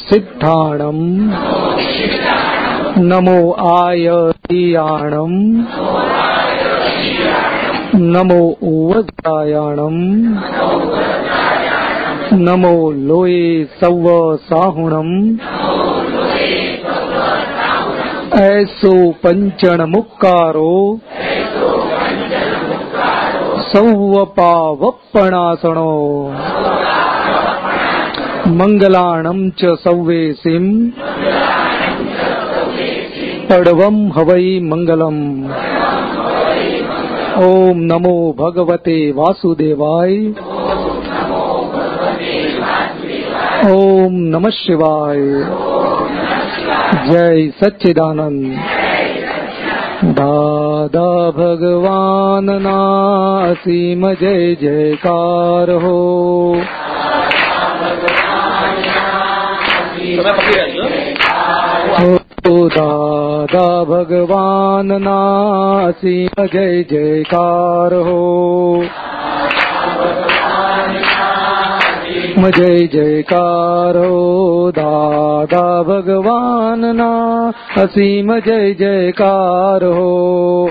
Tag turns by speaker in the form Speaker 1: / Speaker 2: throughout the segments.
Speaker 1: સિદ્ધાણમ નમો આયતિયાણમ નમો ઉવધાયાણમ નમો લોયે serve સાહુણમ ऐसो पंचण मुक्कारो सौवपावप्पणासणो મંગલાણમ ચ સૌવેસીમ પડવમ હવૈ મંગલમ ઓમ નમો ભગવતે વાસુદેવાય ઓમ નમ શિવાય જય સચ્ચિદાનંદ દાદા ભગવાન ના અસીમ જય જયકાર હો તમે પકડી રાખજો. દાદા ભગવાન ના સિંહ જય જયકાર હો. જય જયકાર હો. દાદા ભગવાન ના અસીમ જય જયકાર હો.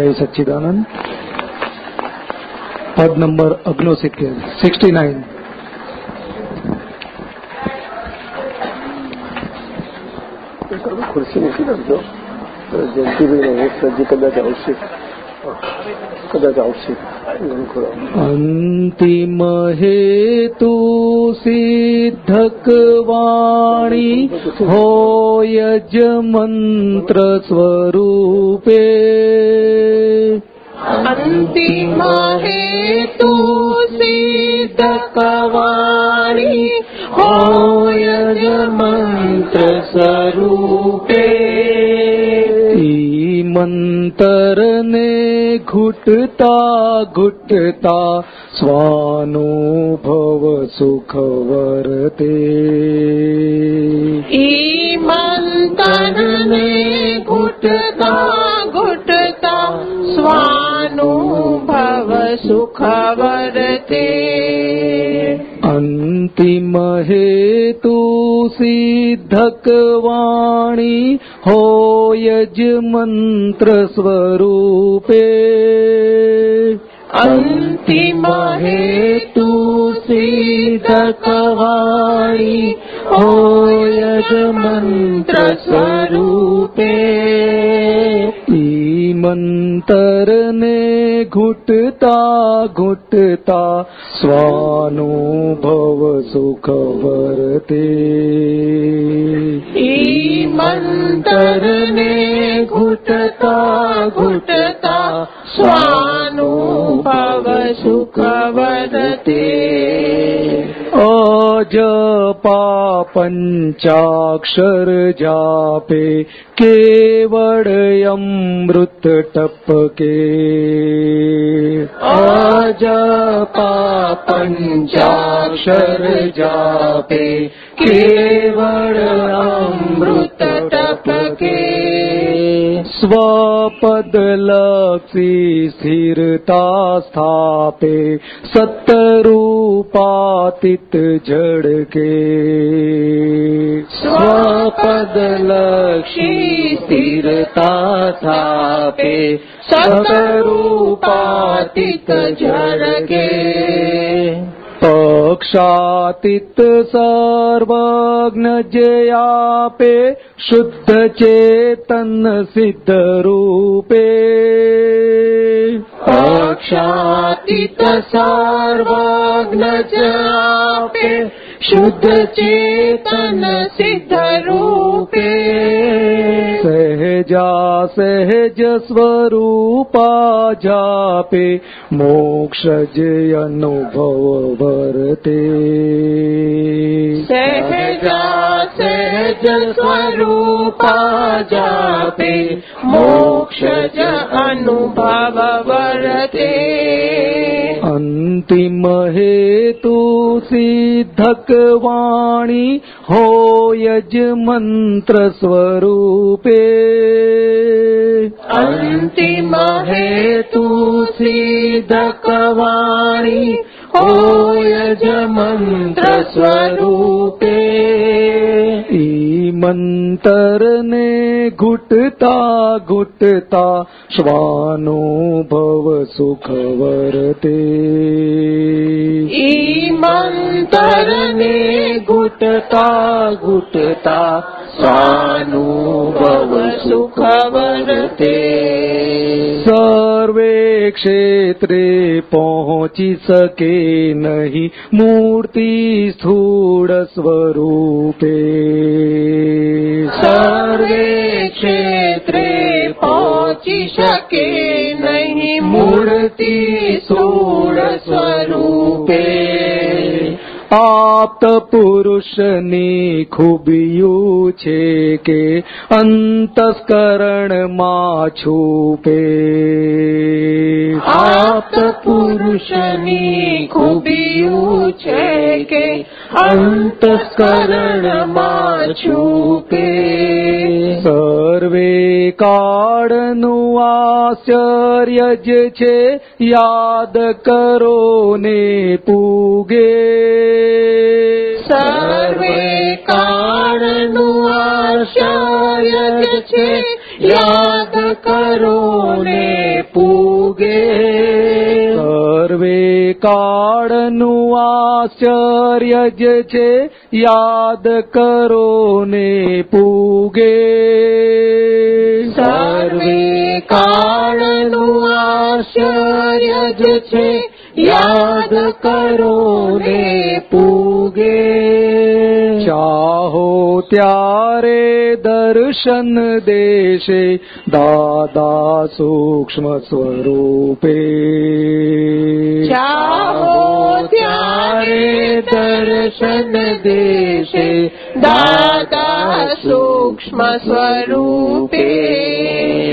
Speaker 2: جی سچیدانند
Speaker 1: پد نمبر اگنو سکے سکسٹی نائن کرسی
Speaker 2: نہیں جنتی بھی نہیں سرجیکل કદાચ આવશે
Speaker 1: અંતિમ હેતુ સિદ્ધકવાણી હોય જ મંત્ર સ્વરૂપે
Speaker 3: અંતિમ હેતુ સિદ્ધક વાણી હોય જ મંત્ર સ્વરૂપે
Speaker 1: મંતરને ઘૂટતા ઘૂટતા સ્વાનુભવ સુખ વરતે
Speaker 3: ઈ મંતરને ઘૂટતા ઘૂટતા સ્વાનુભવ સુખ
Speaker 1: અંતિમહેતુ સિદ્ધક વાણી હોય જ મંત્ર સ્વરૂપે
Speaker 3: અંતિમહેતુ સિદ્ધક વાણી હોય જ મંત્ર સ્વરૂપે
Speaker 1: ઘૂંટતા ઘૂંટતા ઘૂટતા સ્વાનુભવ સુખ વરતે
Speaker 3: ઈ મંતરને ઘૂંટતા ઘૂંટતા સ્વાનુભવ સુખ વરતે
Speaker 1: જપા પંચાક્ષર જાપે કેવળ અમૃત ટપકે
Speaker 3: અજપા પંચાક્ષર જાપે કેવળ અમૃત
Speaker 1: સ્વપદલક્ષી સ્થિરતા સ્થાપે સત્તરૂપાતિત ઝડકે
Speaker 3: સ્વપદલક્ષી સ્થિરતા સ્થાપે સતરૂપાતિત ઝળકે
Speaker 1: પક્ષાતીત સર્વજ્ઞ જયાપે શુદ્ધ ચેતન સિદ્ધ રૂપે
Speaker 3: પક્ષાતીત સર્વજ્ઞ ચાપે શુદ્ધ ચેતન સિદ્ધ રૂપે
Speaker 1: સહેજા સહેજ સ્વરૂપા જાપે મોક્ષ જે અનુભવ વર્તે
Speaker 3: मोक्ष સહેજ સ્વરૂપા જાપે
Speaker 1: અંતિમ હેતુ સિદ્ધક વાણી હોય જ મંત્ર સ્વરૂપે.
Speaker 3: અંતિમ હેતુ સિદ્ધ કવાણી હોય જ મંત્ર સ્વરૂપે.
Speaker 1: ઈ મંતર ને ઘૂટતા ઘૂટતા શ્વાનુભવ સુખ વર્તે
Speaker 3: ઈ મંતર ને ઘૂટતા ઘૂટતા સ્વાનુભવ સુખ વર્તે
Speaker 1: સર્વે ક્ષેત્રે પહોંચી શકે નહીં. મૂર્તિ સ્થૂળ સ્વરૂપે.
Speaker 3: સર્વે ક્ષેત્રે પહોંચી શકે નહીં. મૂર્તિ સ્થૂળ સ્વરૂપે.
Speaker 1: આપ્ત પુરુષની ખૂબિયું છે કે અંતસ્કરણમાં છૂપે
Speaker 3: આપ્ત પુરુષની ખૂબીયું છે કે અંતસ્કરણમાં છુપે.
Speaker 1: સર્વે કાળનું આશ્ચર્ય જ છે, યાદ કરો ને પૂગે.
Speaker 3: સર્વે કાળનું આશ્ચર્ય છે, યાદ કરો ને પૂગે.
Speaker 1: સર્વે કાળનું આશ્ચર્ય જ છે, યાદ કરો ને પૂગે.
Speaker 3: સર્વે કાળનું આશ્ચર્ય જ છે, યાદ કરો ને પૂગે.
Speaker 1: ચાહો ત્યારે દર્શન દેશે દાદા સૂક્ષ્મ સ્વરૂપે.
Speaker 3: ચાહો ત્યારે દર્શન દેશે દાદા સૂક્ષ્મ સ્વરૂપે.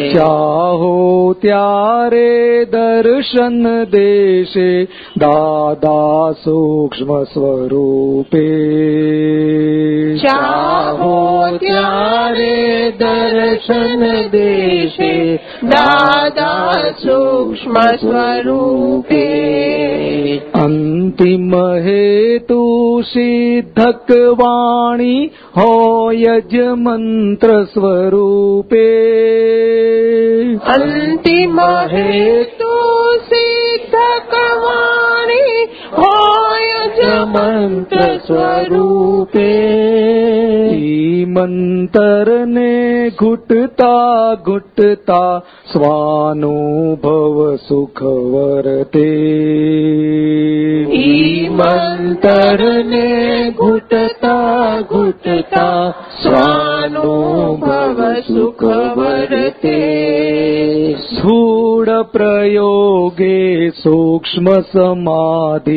Speaker 1: ચાહો ત્યારે દર્શન દેશે દાદા સૂક્ષ્મ સ્વરૂપે.
Speaker 3: ચાહો ત્યારે દર્શન દેશે દાદા સૂક્ષ્મ સ્વરૂપે
Speaker 1: અંતિમ હેતુ સિદ્ધક વાણી હોય જ મંત્ર સ્વરૂપે
Speaker 3: અંતિમ હેતુ સિદ્ધક કવાણી મંત્ર સ્વરૂપે
Speaker 1: મંતરને ઘૂટતા ઘૂટતા સ્વાનુભવ સુખ વરતે
Speaker 3: મંતરને ઘૂટતા ઘૂટતા સ્વાનુભવ સુખ વરતે
Speaker 1: સ્થૂળ પ્રયોગે સૂક્ષ્મ સમાધિ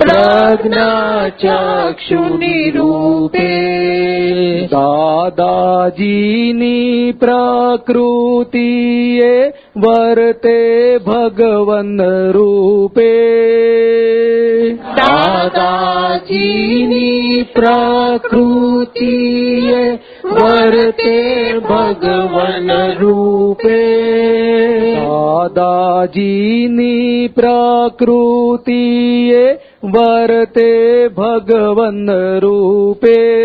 Speaker 1: મોક્ષાભિમુખ વૃત્તિકારી પ્રજ્ઞા ચક્ષુ નિરૂપે
Speaker 3: મોક્ષાભિમુખ વૃત્તિકારી પ્રજ્ઞા
Speaker 1: દાદાજીની પ્રકૃતિએ વર્તે ભગવન રૂપે
Speaker 3: દાદાજીની પ્રકૃતિએ વર્તે ભગવન રૂપે.
Speaker 1: દાદાજીની प्राकृतिये वरते ભગવન રૂપે.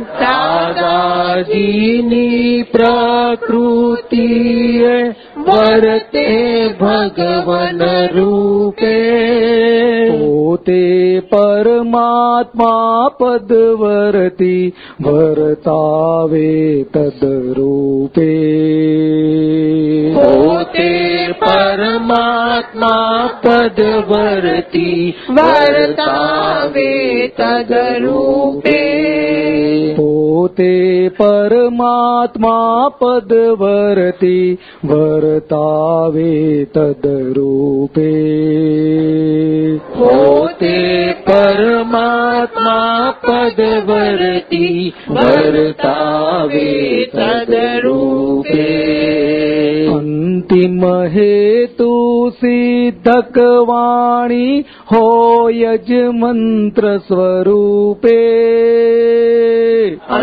Speaker 3: દાદાજીની પ્રકૃતિએ વર્તે ભગવન રૂપે.
Speaker 1: પોતે પરમાત્મા પદવર્તી વર્તાવે તદરૂપે.
Speaker 3: પોતે પરમાત્મા પદવર્તી વર્તાવે તદરૂપે.
Speaker 1: પોતે પરમાત્મા પદવર્તી વર્તાવે તદરૂપે.
Speaker 3: પોતે પરમાત્મા પદવર્તી વરતાવે તદરૂપે.
Speaker 1: અંતિમ હેતુ સિદ્ધક વાણી હોય જ મંત્ર સ્વરૂપે.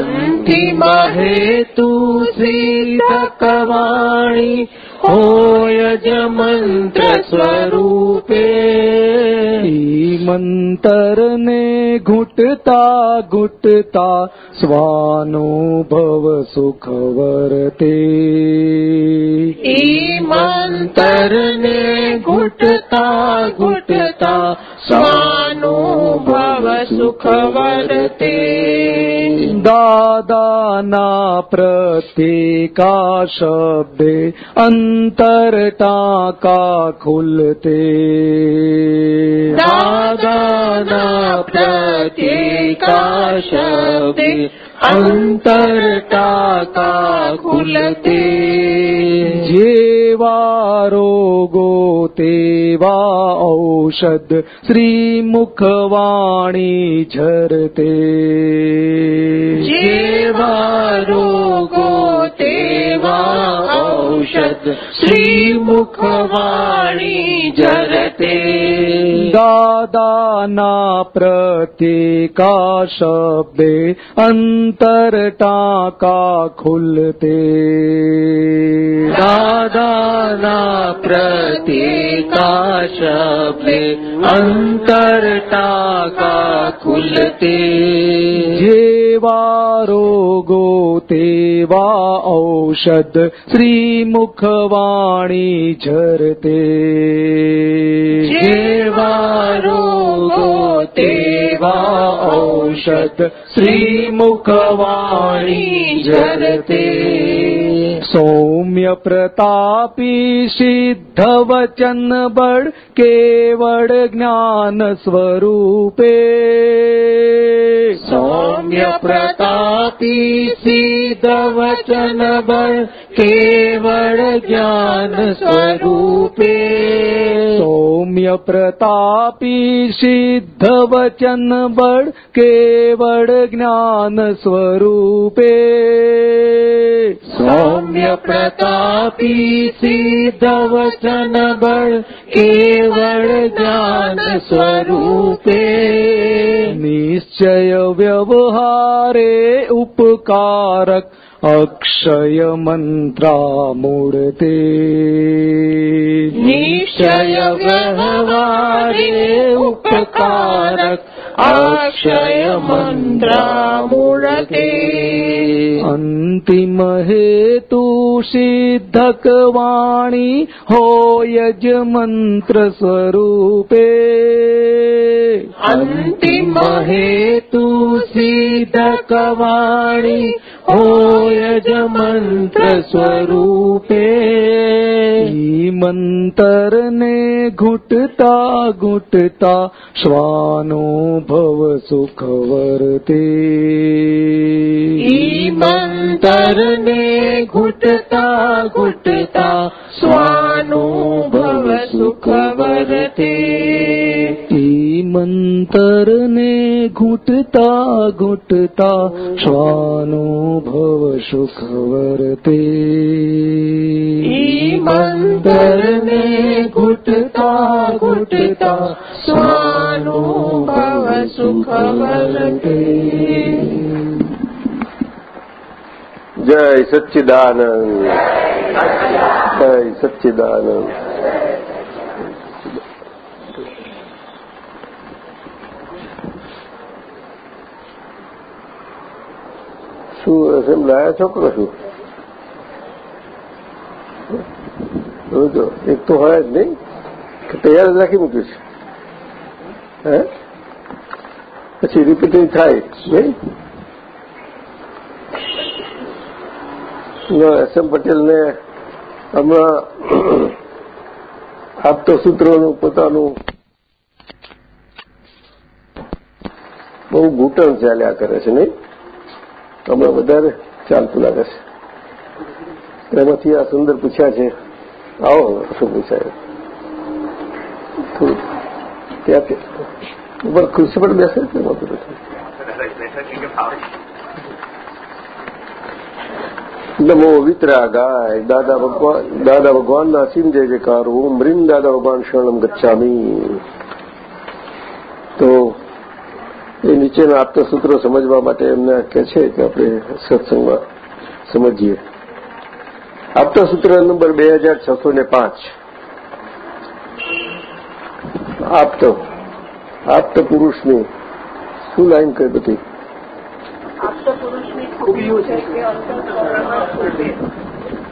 Speaker 3: અંતિમ હેતુ સિદ્ધ કવાણી હોય જ મંત્ર સ્વરૂપે
Speaker 1: મંતરને ઘૂંટતા ઘૂંટતા સ્વાનુભવ સુખ વરતે
Speaker 3: ઈ મંતરને ઘૂંટતા ઘૂંટતા સ્વાનુભવ खुलते। વર્તે
Speaker 1: દાદાના પ્રત્યેકા શબ્દે અંતર ટાંકા જેવા રોગો તેવા ઔષધ શ્રીમુખવાણી ઝરતે
Speaker 3: જેવા રોગો તેવા ઔષધ શ્રીમુખવાણી જરતે
Speaker 1: દાદાના પ્રતિકા શબ્દે અંતર ટાંકા ખુલતે
Speaker 3: દાદાના પ્રતિકા શબ્દે અંતર ટાંકા ખુલતે
Speaker 1: જેવા રોગો તેવા ઔષધ શ્રીમુખવાણી ઝરતે
Speaker 3: જેવા રોગો તેવા ઔષધ શ્રીમુખવાણી જરતે
Speaker 1: સૌમ્ય પ્રતાપી સિદ્ધ વચન બળ કેવળ જ્ઞાન સ્વરૂપે
Speaker 3: સૌમ્ય પ્રતાપી સિદ્ધ વચન બળ केवल ज्ञान स्वरूपे
Speaker 1: सौम्य प्रतापी सिद्ध वचन बळ केवळ ज्ञान स्वरूपे
Speaker 3: सौम्य प्रतापी सिद्ध वचन बळ केवल ज्ञान स्वरूपे
Speaker 1: निश्चय व्यवहारे उपकारक अक्षय मन्त्रामूर्ते
Speaker 3: निश्चय व्यवहारे उपकारक अक्षय मन्त्रामूर्ते
Speaker 1: अन्तिम हेतु सिद्धक वाणी होयज मन्त्र स्वरूपे
Speaker 3: अन्तिम हेतु सिद्धकवाणी होय स्वरूपे
Speaker 1: हीमन्तरने घुटता घुटता श्वानो भव
Speaker 3: सुखवर्ते हीमन्तरने घुटता घुटता श्वानो भव
Speaker 1: सुखवर्ते મંતરને ઘૂંટતા ઘૂંટતા શ્વાનુભવ સુખવર્તે વર્તે
Speaker 3: ઈમંતરને ઘૂંટતા ઘૂંટતા સ્વાનુભવ સુખવર્તે
Speaker 2: જય સચ્ચિદાનંદ જય સચ્ચિદાનંદ શું એમ લાયા છોકરો છું જો, એક તો હોય જ નહીં, કે તૈયાર જ રાખી મૂક્યું છે. હે? પછી રિપીટિંગ થાય, નહીં? એસ એમ પટેલને હમણાં આપતો સૂત્રોનું, પોતાનું બહુ ઘૂંટણ ચાલ્યા કરે છે, નહીં? હમણાં વધારે ચાલતું લાગે છે. એમાંથી આ સુંદર પૂછ્યા છે. આવો શું પૂછાય. થોડું ત્યાં ઉપર ખુરશી પર બેસે કે મોટું નમો વિતરા ગાય દાદા ભગવાન દાદા ભગવાનના અસીમ જય જયકાર. ઓમ રીમ દાદા ભગવાન શરણમ ગચ્છામી. તો એ નીચેના આપતા સૂત્રો સમજવા માટે એમને કહે છે કે આપણે સત્સંગમાં સમજીએ. આપતા સૂત્ર નંબર બે હજાર છસો ને પાંચ. આપતો. આપત પુરુષની શું લાઈન કઈ બધી?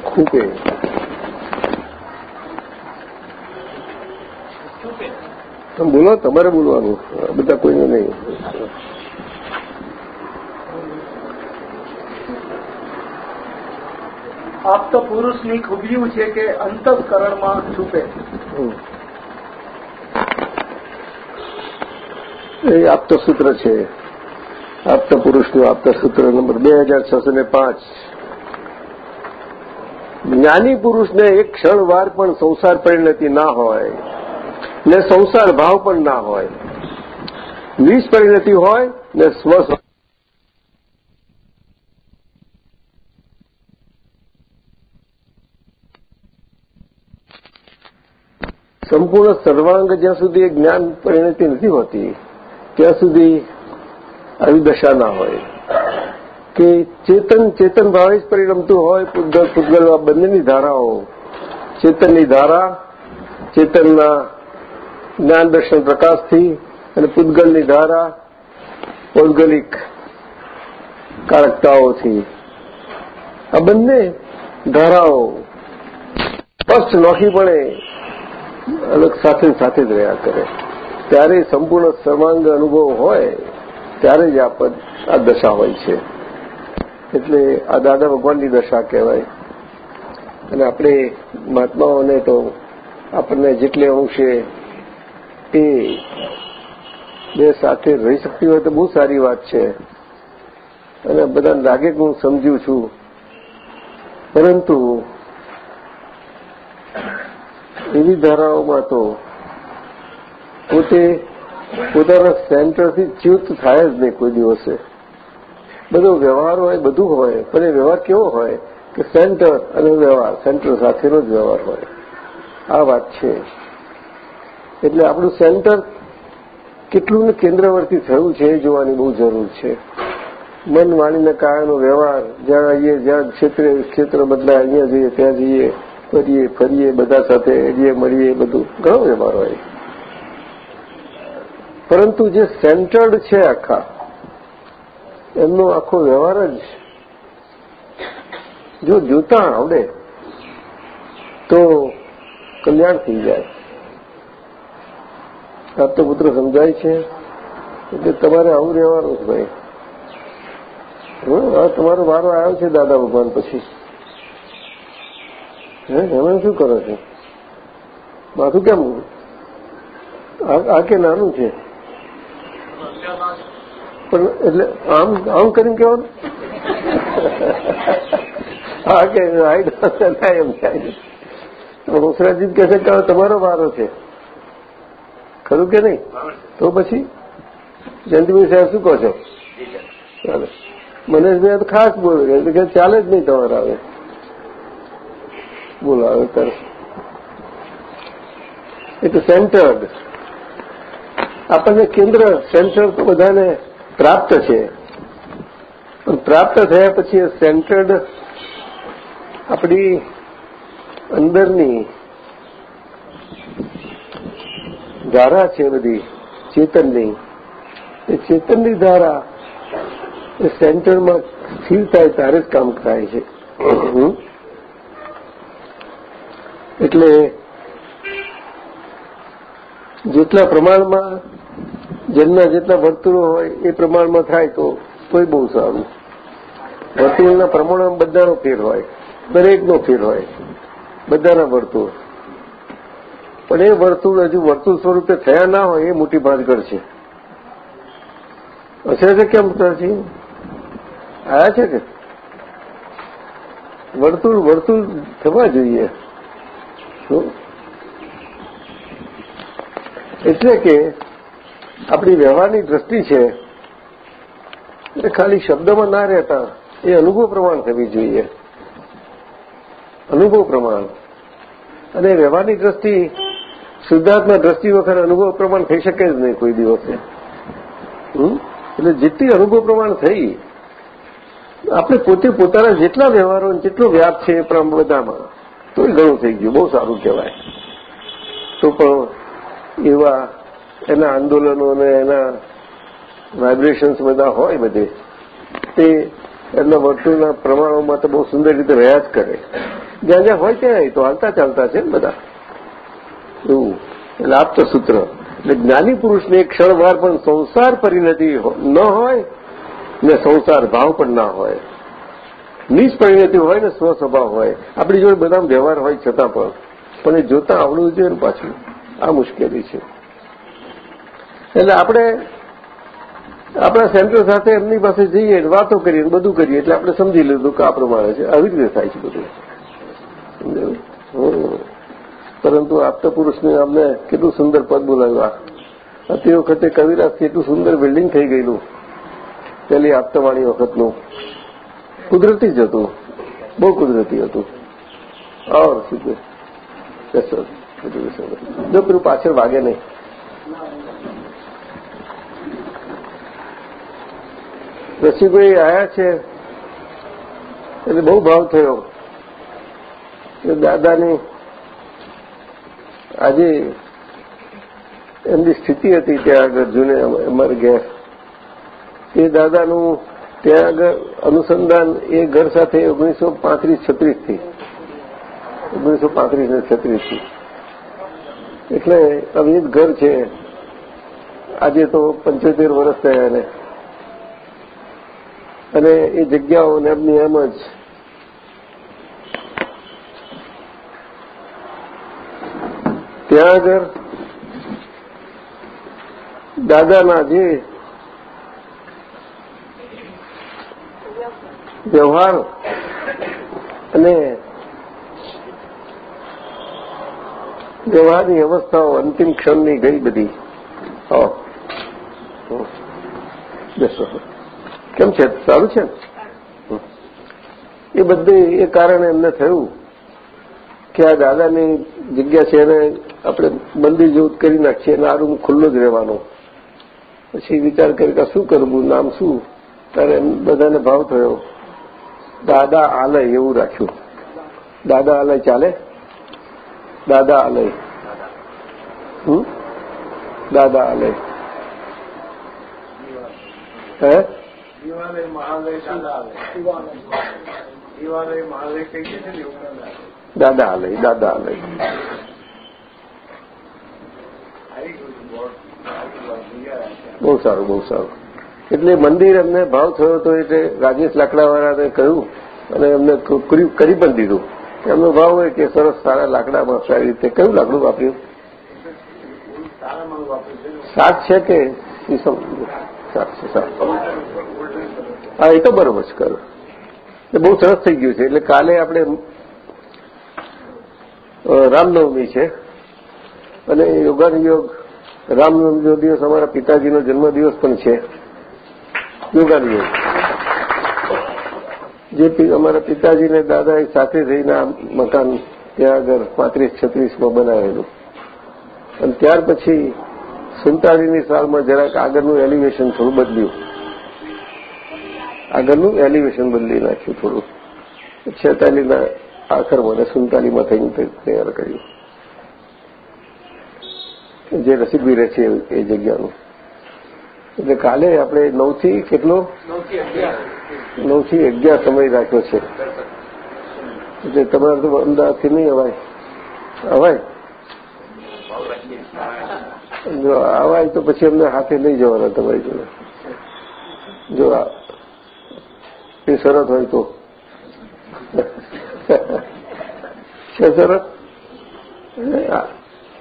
Speaker 2: ખૂબે. તમે બોલો તમારે બોલવાનું. બધા કોઈને નહીં.
Speaker 1: આપ તો પુરુષની ખૂબીયું છે કે અંતઃકરણમાં છૂપે.
Speaker 2: એ આપતો સૂત્ર છે. આપતા પુરુષનું આપતા સૂત્ર નંબર બે હજાર છસો ને પાંચ. જ્ઞાની પુરુષને એક ક્ષણ વાર પણ સંસાર પરિણતિ ના હોય. ને સંસાર ભાવ પણ ના હોય. નિજ પરિણતિ હોય ને સ્વ સંપૂર્ણ સર્વાંગ જ્યાં સુધી જ્ઞાન પરિણતિ નથી હોતી, ત્યાં સુધી આવી દશા ના હોય. કે ચેતન ચેતન ભાવે જ પરિણમતું હોય, પૂતગલ પૂતગલ આ બંનેની ધારાઓ, ચેતનની ધારા, ચેતનના જ્ઞાન દર્શન પ્રકાશથી અને પૂતગલની ધારા પૌદ્ગલિક કારકતાઓથી. આ બંને ધારાઓ સ્પષ્ટ નોખીપણે અલગ સાથે સાથે જ રહ્યા કરે. ત્યારે સંપૂર્ણ સર્વાંગ અનુભવ હોય, ત્યારે જ આ પદ, આ દશા હોય છે. એટલે આ દાદા ભગવાનની દશા કહેવાય. અને આપણે મહાત્માઓને તો આપણને જેટલે અંશે એ બે સાથે રહી શકતી હોય તો બહુ સારી વાત છે. અને બધાને લાગે કે હું સમજ્યું છું. પરંતુ એવી ધારાઓમાં તો પોતે પોતાના સેન્ટરથી ચ્યુત થાય જ નહીં કોઈ દિવસે. બધો વ્યવહાર હોય, બધું હોય, પણ એ વ્યવહાર કેવો હોય કે સેન્ટર અને વ્યવહાર, સેન્ટર સાથેનો જ વ્યવહાર હોય. આ વાત છે. એટલે આપણું સેન્ટર કેટલું ને કેન્દ્રવર્તી થયું છે એ જોવાની બહુ જરૂર છે. મન વાણીને કાયાનો વ્યવહાર, જ્યાં આવીએ, જ્યાં ક્ષેત્રે, ક્ષેત્ર બદલાય, અહીંયા જઈએ, ત્યાં જઈએ, ફરીએ ફરીએ, બધા સાથે એડીએ મળીએ બધું ઘણો વ્યવહાર હોય. પરંતુ જે સેન્ટર્ડ છે આખા, એમનો આખો વ્યવહાર જ જો જોતા આવડે, તો કલ્યાણ થઈ જાય. પુત્ર સમજાય છે એટલે તમારે આવું રહેવાનું જ ભાઈ હવે તમારો વારો આવ્યો છે દાદા ભગવાન પછી હે એમાં શું કરો છો માથું કેમ આ કે નાનું છે પણ એટલે આમ આમ કરીને કહેવાનું હા કે થાય એમ થાય હોસરાજી કહેશે કે તમારો વારો છે ખરું કે નહીં? તો પછી જયંતિભાઈ સાહેબ શું કહો છો? ચાલે. મનેશભાઈ તો ખાસ બોલો એટલે કે ચાલે જ નહીં તમારે હવે. બોલો, હવે તરફ સેન્ટર્ડ આપણને કેન્દ્ર સેન્ટર તો બધાને પ્રાપ્ત છે. પણ પ્રાપ્ત થયા પછી સેન્ટર્ડ આપણી અંદરની ધારા છે બધી ચેતનની એ ચેતનની ધારા એ સેન્ટરમાં સ્થિર થાય ત્યારે જ કામ થાય છે એટલે જેટલા પ્રમાણમાં જેમના જેટલા વર્તુળો હોય એ પ્રમાણમાં થાય તો તોય બહુ સારું વર્તુળના પ્રમાણમાં બધાનો ફેર હોય, દરેકનો ફેર હોય, બધાના વર્તુળ. પણ એ વર્તુળ હજુ વર્તુળ સ્વરૂપે થયા ના હોય, એ મોટી ભાંજગડ છે. હશે છે કેમ છે આયા છે કે? વર્તુળ વર્તુળ થવા જોઈએ. એટલે કે આપણી વ્યવહારની દ્રષ્ટિ છે, એ ખાલી શબ્દમાં ના રહેતા, એ અનુભવ પ્રમાણ થવી જોઈએ. અનુભવ પ્રમાણ. અને વ્યવહારની દ્રષ્ટિ શુદ્ધાત્મા દ્રષ્ટિ વખત અનુભવ પ્રમાણ થઈ શકે જ નહીં કોઈ દિવસે. એટલે જેટલી અનુભવ પ્રમાણ થઈ, આપણે પોતે પોતાના જેટલા વ્યવહારો જેટલો વ્યાપ છે એ બધામાં તો એ ઘણું થઈ ગયું, બહુ સારું કહેવાય. તો પણ એવા, એના આંદોલનો અને એના વાઇબ્રેશન્સ બધા હોય બધે, તે એમના વર્તુળના પ્રમાણોમાં તો બહુ સુંદર રીતે રહ્યા જ કરે. જ્યાં જ્યાં હોય ત્યાં તો હાલતા ચાલતા છે ને બધા. એવું એટલે આપતો સૂત્ર. એટલે જ્ઞાની પુરુષને ક્ષણવાર પણ સંસાર પરિણતિ ન હોય, ને સંસાર ભાવ પણ ના હોય. નીચ પરિણતિ હોય ને સ્વસ્વભાવ હોય. આપણી જોડે બધા વ્યવહાર હોય છતાં પણ. પણ એ જોતા આવડવું જોઈએ પાછું. આ મુશ્કેલી છે. એટલે આપણે, આપણા સેન્ટર સાથે એમની પાસે જઈએ વાતો કરીએ બધું કરીએ એટલે આપણે સમજી લીધું કે આ પ્રમાણે છે. આવી રીતે થાય છે બધું. પરંતુ આપતા પુરુષને અમને કેટલું સુંદર પદ બોલાવ્યું. તે વખતે કવિરાજથી એટલું સુંદર બિલ્ડિંગ થઈ ગયેલું. પેલી આપતાવાળી વખતનું. કુદરતી જ હતું. બહુ કુદરતી હતું. ઓર જો પેલું પાછળ વાગે નહીં. રસીભાઈ આયા છે. એટલે બહુ ભાવ થયો. દાદાની આજે એમની સ્થિતિ હતી ત્યાં આગળ જૂને અમારે ઘેર. એ દાદાનું ત્યાં આગળ અનુસંધાન એ ઘર સાથે ઓગણીસો પાંત્રીસ છત્રીસથી ઓગણીસો પાંત્રીસ ને છત્રીસથી એટલે અવિધ ઘર છે. આજે તો પંચોતેર વર્ષ થયા એને. અને એ જગ્યાઓને એમની એમ જ ત્યાં આગળ દાદાના જે વ્યવહાર અને વ્યવહારની અવસ્થાઓ અંતિમ ક્ષણની ગઈ બધી. બેસો કેમ છે? સારું છે. એ બધે એ કારણે એમને થયું કે આ દાદાની જગ્યા છે એને આપણે મંદિર જેવું કરી નાખીએ અને આ રૂમ ખુલ્લો જ રહેવાનો. પછી વિચાર કરી કે શું કરવું નામ શું? ત્યારે એમ બધાને ભાવ થયો દાદા આલય એવું રાખ્યું. દાદા આલય ચાલે? દાદા આલય. હમ? દાદા આલય. હે?
Speaker 1: દિવાલય મહાલય દિવાલય મહાલય. દાદા
Speaker 2: આલય દાદા આલય
Speaker 1: આવી ગયું છે બોર્ડ. આવી ગયું, ભૂલ્યા છે.
Speaker 2: બહુ સારું બહુ સારું. એટલે મંદિર એમને ભાવ થયો તો એટલે રાજેશ લાકડાવાળાને કહ્યું અને એમને કરી પણ દીધું. એમનો ભાવ હોય કે સરસ સારા લાકડામાં સારી રીતે કયું લાકડું વાપર્યું. સાત છે કે સાત છે હા, એ તો બરોબર છે કરો એ બહુ સરસ થઈ ગયું છે. એટલે કાલે આપણે રામનવમી છે. અને યોગાનુયોગ રામનવમીનો દિવસ અમારા પિતાજીનો જન્મદિવસ પણ છે. યોગાનુયોગ જે પી- અમારા પિતાજીને દાદાએ સાથે થઈને આ મકાન ત્યાં આગળ પાંત્રીસ છત્રીસમાં બનાવેલું. અને ત્યાર પછી સુડતાલીસની સાલમાં જરાક આગળનું એલિવેશન થોડું બદલ્યું. આગળનું એલિવેશન બદલી નાખ્યું થોડું. છેતાલીના આખરમાં અને સુડતાલીસમાં થઈને તૈયાર કર્યું. જે રસીદભી રહે છે એ જગ્યાનું. એટલે કાલે આપણે નવથી કેટલો? નવથી અગિયાર. સમય રાખ્યો છે. એટલે તમારે તો અમદાવાદથી નહીં અવાય. અવાય? જો અવાય તો પછી અમને હાથે લઈ જવાના તમારી જોડે. જો એ શરત હોય તો. છે શરત?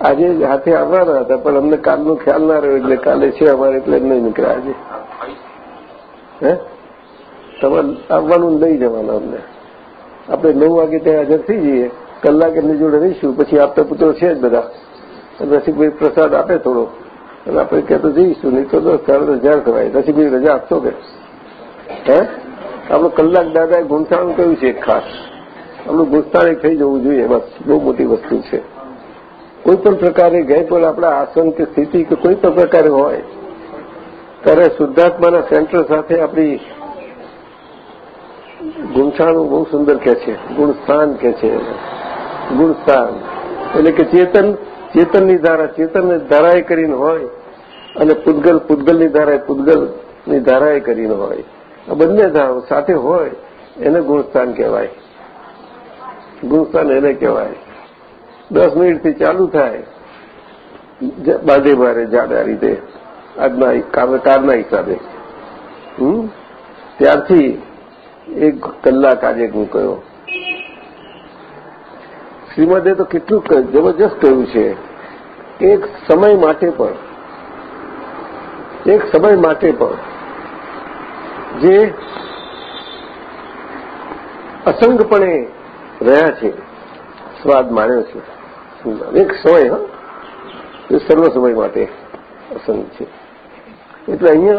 Speaker 2: આજે હાથે આવવાના હતા, પણ અમને કાલનો ખ્યાલ ના રહ્યો એટલે કાલે છે અમારે એટલે નહીં નીકળ્યા આજે. હે? તમારે આવવાનું લઈ જવાના અમને. આપણે નવ વાગે ત્યાં હાજર થઈ જઈએ, કલાક એમની જોડે રહીશું, પછી આપતા પુત્રો છે જ બધા. રસીભાઈ પ્રસાદ આપે થોડો. અને આપણે ક્યાં તો જઈશું, નહીં તો દસ સાડા હજાર થવાય રસીભાઈ રજા આપશો કે? હે? આપણું કલાક દાદાએ ગુંથાણું કયું છે ખાસ. આપણું ગુંથાણ થઈ જવું જોઈએ, બસ. બહુ મોટી વસ્તુ છે. કોઈ પણ પ્રકારે ગઈ પણ આપણા આસન કે સ્થિતિ કે કોઈ પણ પ્રકારે હોય, ત્યારે શુદ્ધાત્માના સેન્ટર સાથે આપણી ગુંઠાણું બહુ સુંદર કે છે, ગુણસ્થાન કે છે ગુણસ્થાન. એટલે કે ચેતન, ચેતનની ધારા, ચેતનની ધારાએ કરીને હોય અને પૂદગલ પૂદગલની ધારાએ પૂદગલની ધારાએ કરીને હોય. આ બંને ધારાઓ સાથે હોય એને ગુણસ્થાન કહેવાય. ગુણસ્થાન એને કહેવાય. દસ મિનિટથી ચાલુ થાય. બાંધે મારે જાડા રીતે. આજના કારના હિસાબે. ત્યારથી એક કલાક આજે હું કહ્યો શ્રીમદે તો કેટલું જબરજસ્ત કહ્યું છે. એક સમય માટે પણ. એક સમય માટે પણ. જે અસંગપણે રહ્યા છે. સ્વાદ માણ્યો છે. એક સમય, હા? એ સર્વ સમય માટે અસંગ છે. એટલે અહીંયા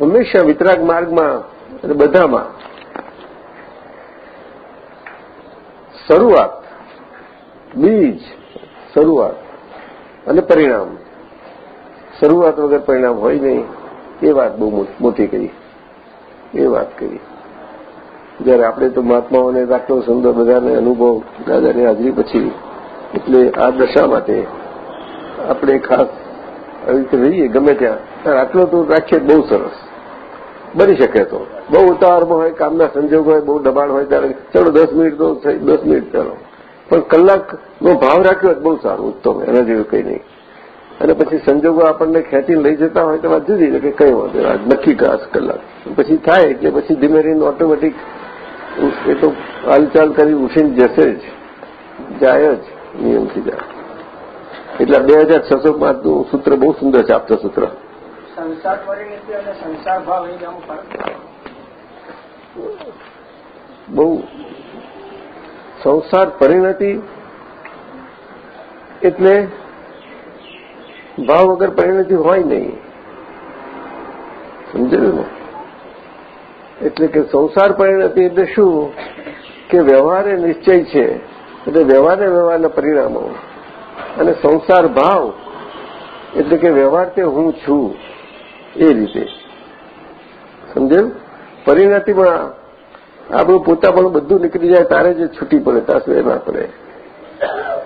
Speaker 2: હંમેશા વિતરાગ માર્ગમાં અને બધામાં શરૂઆત, બીજ, શરૂઆત અને પરિણામ. શરૂઆત વગર પરિણામ હોય નહીં. એ વાત બહુ મોટી કરી. એ વાત કરી. જયારે આપણે તો મહાત્માઓને દાખલો સુંદર બધાને અનુભવ, દાદાની હાજરી પછી. એટલે આ દશા માટે આપણે ખાસ આવી રીતે રહીએ, ગમે ત્યાં. આટલો તો રાખીએ બહુ સરસ. બની શકે તો. બહુ ઉતાવળમાં હોય, કામના સંજોગ હોય, બહુ દબાણ હોય, ત્યારે ચલો દસ મિનિટ તો થઈ, દસ મિનિટ ચાલો. પણ કલાકનો ભાવ રાખ્યો બહુ સારું, ઉત્તમ, એના જેવું કંઈ નહીં. અને પછી સંજોગો આપણને ખેંચીને લઈ જતા હોય તો વાત જુદી કે કઈ વાંધો નક્કી કાશ કલાક. પછી થાય, એટલે પછી ધીમે રહીને ઓટોમેટિક એ તો હાલચાલ કરી ઉઠીને જશે જ. જાય જ નિયમથી જાય. એટલે બે હજાર છસો પાંચનું સૂત્ર બહુ સુંદર છે આપતો સૂત્ર.
Speaker 1: સંસાર પરિણતિ અને સંસાર ભાવ એ
Speaker 2: બહુ સંસાર પરિણતિ એટલે ભાવ વગર પરિણતિ હોય નહીં. સમજાયું ને? એટલે કે સંસાર પરિણતિ એટલે શું? કે વ્યવહાર એ નિશ્ચય છે. એટલે વ્યવહારે વ્યવહારના પરિણામો. અને સંસાર ભાવ, એટલે કે વ્યવહાર તે હું છું, એ રીતે. સમજાયું? પરિણતિમાં આપણું પોતા પણ બધું નીકળી જાય, તારે જ છૂટી પડે તાસુ ના પડે.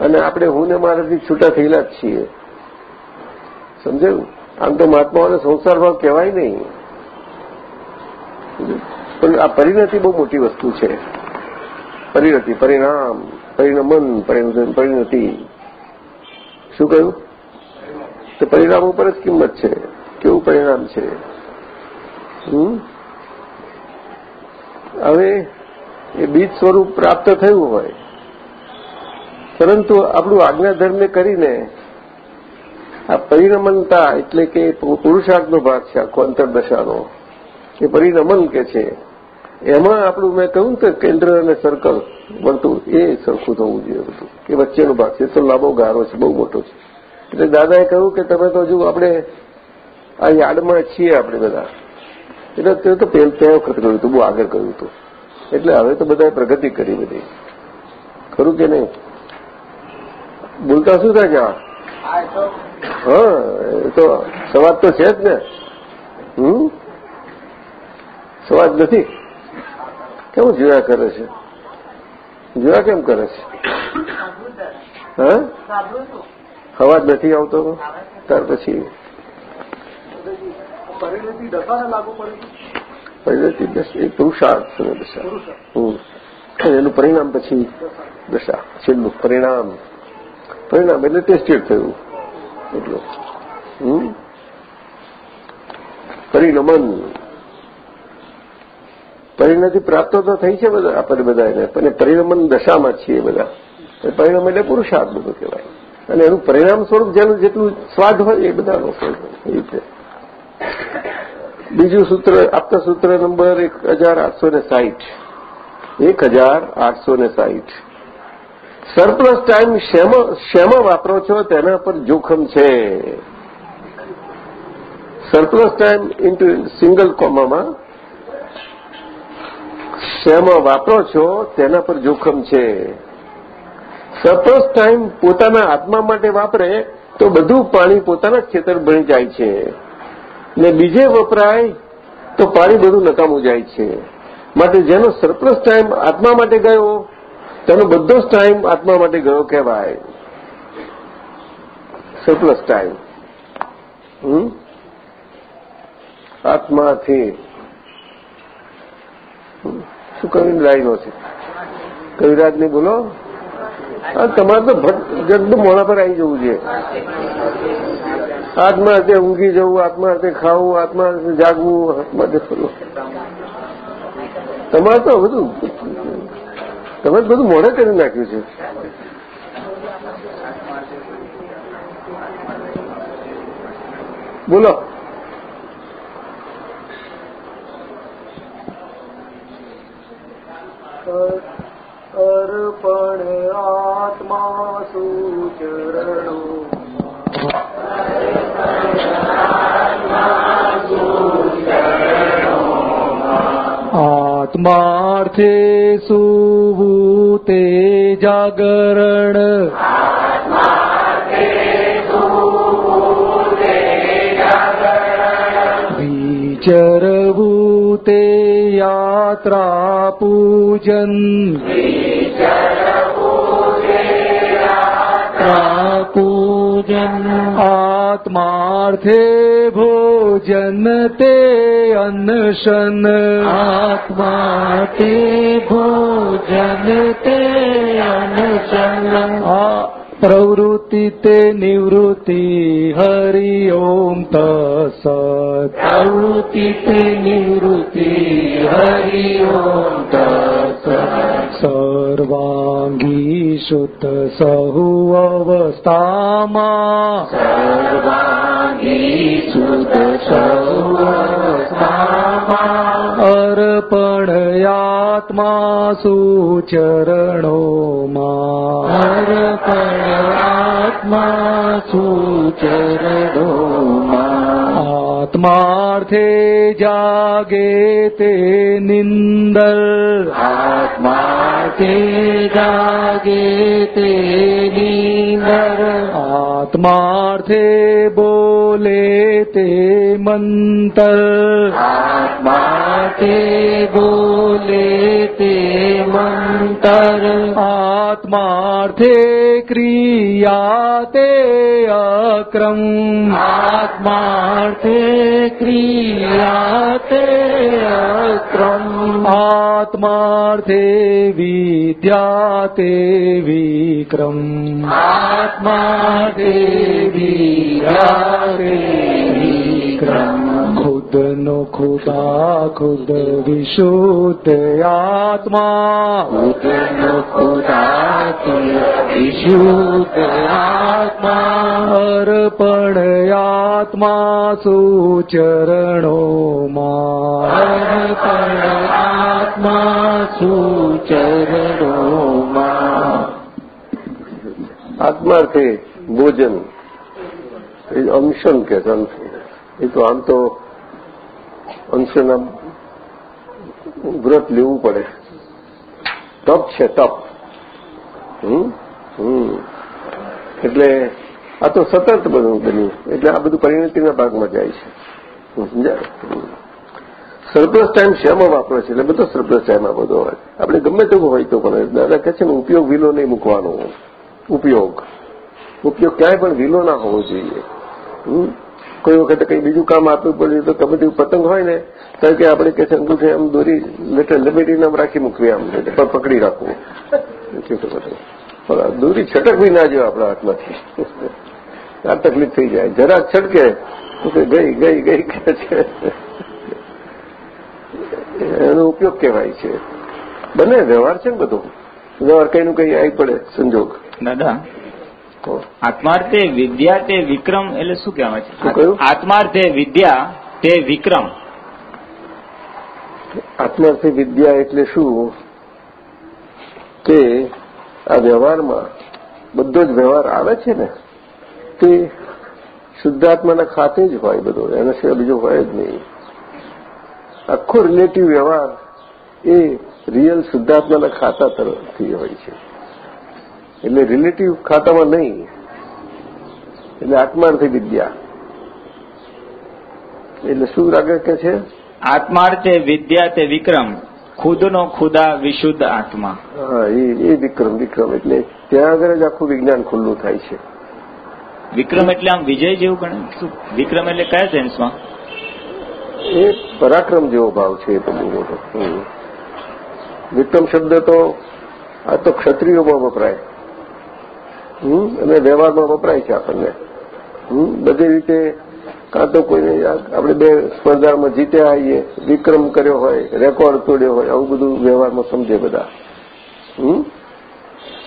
Speaker 2: અને આપણે હું ને મારાથી છૂટા થયેલા જ છીએ. સમજાયું? આમ તો મહાત્માઓને સંસાર ભાવ કહેવાય નહીં. પણ આ પરિણતિ બહુ મોટી વસ્તુ છે. પરિણતિ પરિણામ પરિણમન પરિણતિ શું કહ્યું? તો પરિણામ ઉપર જ કિંમત છે. કેવું પરિણામ છે? હવે એ બીજ સ્વરૂપ પ્રાપ્ત થયું હોય, પરંતુ આપણું આજ્ઞાધર્મને કરીને આ પરિણમનતા એટલે કે પુરુષાર્થનો ભાગ છે આખો અંતરદશાનો. એ પરિણમન કે છે એમાં આપણું મેં કહ્યું કે કેન્દ્ર અને સર્કલ વર્તુળ એ સરખું થવું જોઈએ બધું કે વચ્ચેનો ભાગ છે. તો લાંબો ગારો છે બહુ મોટો છે. એટલે દાદાએ કહ્યું કે તમે તો હજુ આપણે આ યાર્ડમાં છીએ આપણે બધા. એટલે તે તો તે વખત કહ્યું હતું બહુ આગળ કહ્યું હતું. એટલે હવે તો બધાએ પ્રગતિ કરી બધી. ખરું કે નહીં? બોલતા શું થાય ક્યાં હા તો. સવાલ તો છે જ ને. હમ? સવાદ નથી. કેવું જોયા કરે છે? જોયા કેમ કરે છે? હા? અવાજ નથી આવતો? ત્યાર પછી
Speaker 1: પરિણતિ
Speaker 2: એ પુરુષાર્થ અને દશા. એનું પરિણામ પછી દશા છેલ્લું પરિણામ. પરિણામ એટલે ટેસ્ટેડ થયું. એટલું. હમ. પરિણમન પરિણતિ પ્રાપ્ત તો થઈ છે બધા, આપણે બધા એને પણ પરિણમન દશામાં છીએ બધા. પરિણામ એટલે પુરુષાર્થ બધું કહેવાય. અને એનું પરિણામ સ્વરૂપ જેનું જેટલું સ્વાદ હોય એ બધાનો સ્વરૂપ એ રીતે. બીજું સૂત્ર, આપતા સૂત્ર નંબર એક હજાર આઠસો ને સાહીઠ. એક હજાર આઠસો ને સાહીઠ. સરપ્લસ ટાઈમ શેમાં વાપરો છો? તેના પર જોખમ છે. સરપ્લસ ટાઈમ ઇન્ટુ સિંગલ કોમામાં શેમાં વાપરો છો તેના પર જોખમ છે. સપોઝ ટાઈમ પોતાના આત્મા માટે વાપરે તો બધું પાણી પોતાના ખેતર ભણી જાય છે. ને બીજે વપરાય તો પાણી બધું નકામું જાય છે. માટે જેનો સરપ્લસ ટાઈમ આત્મા માટે ગયો, તેનો બધો જ ટાઈમ આત્મા માટે ગયો કહેવાય. સરપ્લસ ટાઈમ આત્માથી. શું કવિની લાઈનો છે? કવિરાજની બોલો. તમારે તો ભટ્ટ મોડા પર આવી જવું છે આત્મા હાથે ઊંઘી જવું, આત્મા હાથે ખાવું, આત્મા જાગવું આત્મા હાથે તમારે તો બધું, તમે બધું મોડે કરી નાખ્યું છે. બોલો.
Speaker 3: જાગરણ વિચરવું તે યાત્રા પૂજન પૂજન આત્માર્થે ભોજન તે અન્નશન આત્માર્થે ભોજન તે प्रवृत्ति પ્રવૃત્તિ તે નિવૃત્તિ હરિ ઓમ તસત પ્રવૃત્તિ તે નિવૃત્તિ હરિ ઓમ તસત સર્વાંગી શુદ્ધ સહુ અવસ્થામાં સર્વાંગી સૌમાં અર્પણયાત્મા સુચરણોમાં અર્પણયાત્મા સુચરણોમાં આત્માર્થે જાગે તે નિંદર આત્માર્થે જાગે તે નિંદર આત્માર્થે બોલે તે મંતર આત્માર્થે બોલે તે મંતર આત્માર્થે ક્રિયા તે અક્રમ આત્માર્થે ક્રિયા તે અક્રમ આત્માર્થે નો ખુદા ખુદ વિશુદ્ધ આત્મા ખુદનો ખુદા વિશુદ્ધ આત્મા અર્પણ આત્મા સુચરણોમાં અર્પણ આત્મા સુચરણોમાં
Speaker 2: આત્માથી ભોજન એ અંશન કે અંશ એ તો આમ તો અંશના વ્રત લેવું પડે. તપ છે, તપ. એટલે આ તો સતત બધું બન્યું. એટલે આ બધું પરિણતિના ભાગમાં જાય છે. સરપ્લસ ટાઈમ શેમાં વાપરે છે, એટલે બધો સરપ્લસ ટાઈમ આ બધો હોય. આપણે ગમે તેવું હોય તો પણ દાદા કહે છે ને, ઉપયોગ વિલો નહીં મૂકવાનો. ઉપયોગ. ઉપયોગ ક્યાંય પણ વિલો ના હોવો જોઈએ. કોઈ વખતે કંઈ બીજું કામ આપવું પડ્યું તો ગમે તેવું પતંગ હોય ને કારણ કે આપણે કે છે આમ દોરી લપેટીને આમ રાખી મૂકવી આમ પકડી રાખવું. દોરી છટકવી ના જોઈએ આપણા હાથમાંથી. આ તકલીફ થઈ જાય. જરા છટકે તો કે ગઈ ગઈ ગઈ, કે છે. એનો ઉપયોગ કહેવાય છે. બને વ્યવહાર છે ને બધો. વ્યવહાર કઈ નું કઈ આવી પડે, સંજોગ.
Speaker 4: દાદા આત્માર્થે વિદ્યા તે વિક્રમ એટલે શું કહેવાય? છે આત્માર્થે વિદ્યા તે વિક્રમ.
Speaker 2: આત્માર્થે વિદ્યા એટલે શું? કે આ વ્યવહારમાં બધો જ વ્યવહાર આવે છે ને તે શુદ્ધાત્માના ખાતે જ હોય બધો એના સિવાય બીજો હોય જ નહીં. આખો રિલેટિવ વ્યવહાર એ રિયલ શુદ્ધાત્માના ખાતા તરફથી હોય છે. એટલે રિલેટીવ ખાતામાં નહીં. એટલે આત્માર્થી વિદ્યા. એટલે શું લાગે કે છે?
Speaker 4: આત્માર્થે વિદ્યા તે વિક્રમ ખુદનો ખુદા વિશુદ્ધ આત્મા.
Speaker 2: હા એ વિક્રમ વિક્રમ. એટલે ત્યાં આગળ જ આખું વિજ્ઞાન ખુલ્લું થાય છે.
Speaker 4: વિક્રમ એટલે આમ વિજય જેવું ગણે? વિક્રમ એટલે કયા સેન્સમાં
Speaker 2: એ પરાક્રમ જેવો ભાવ છે એ બહુ મોટો. વિક્રમ શબ્દ તો આ તો ક્ષત્રિયોમાં વપરાય. અને વ્યવહારમાં વપરાય છે આપણને. બધી રીતે કાં તો કોઈને આપણે બે સ્પર્ધામાં જીત્યા આવીએ વિક્રમ કર્યો હોય, રેકોર્ડ તોડ્યો હોય, આવું બધું વ્યવહારમાં સમજે બધા.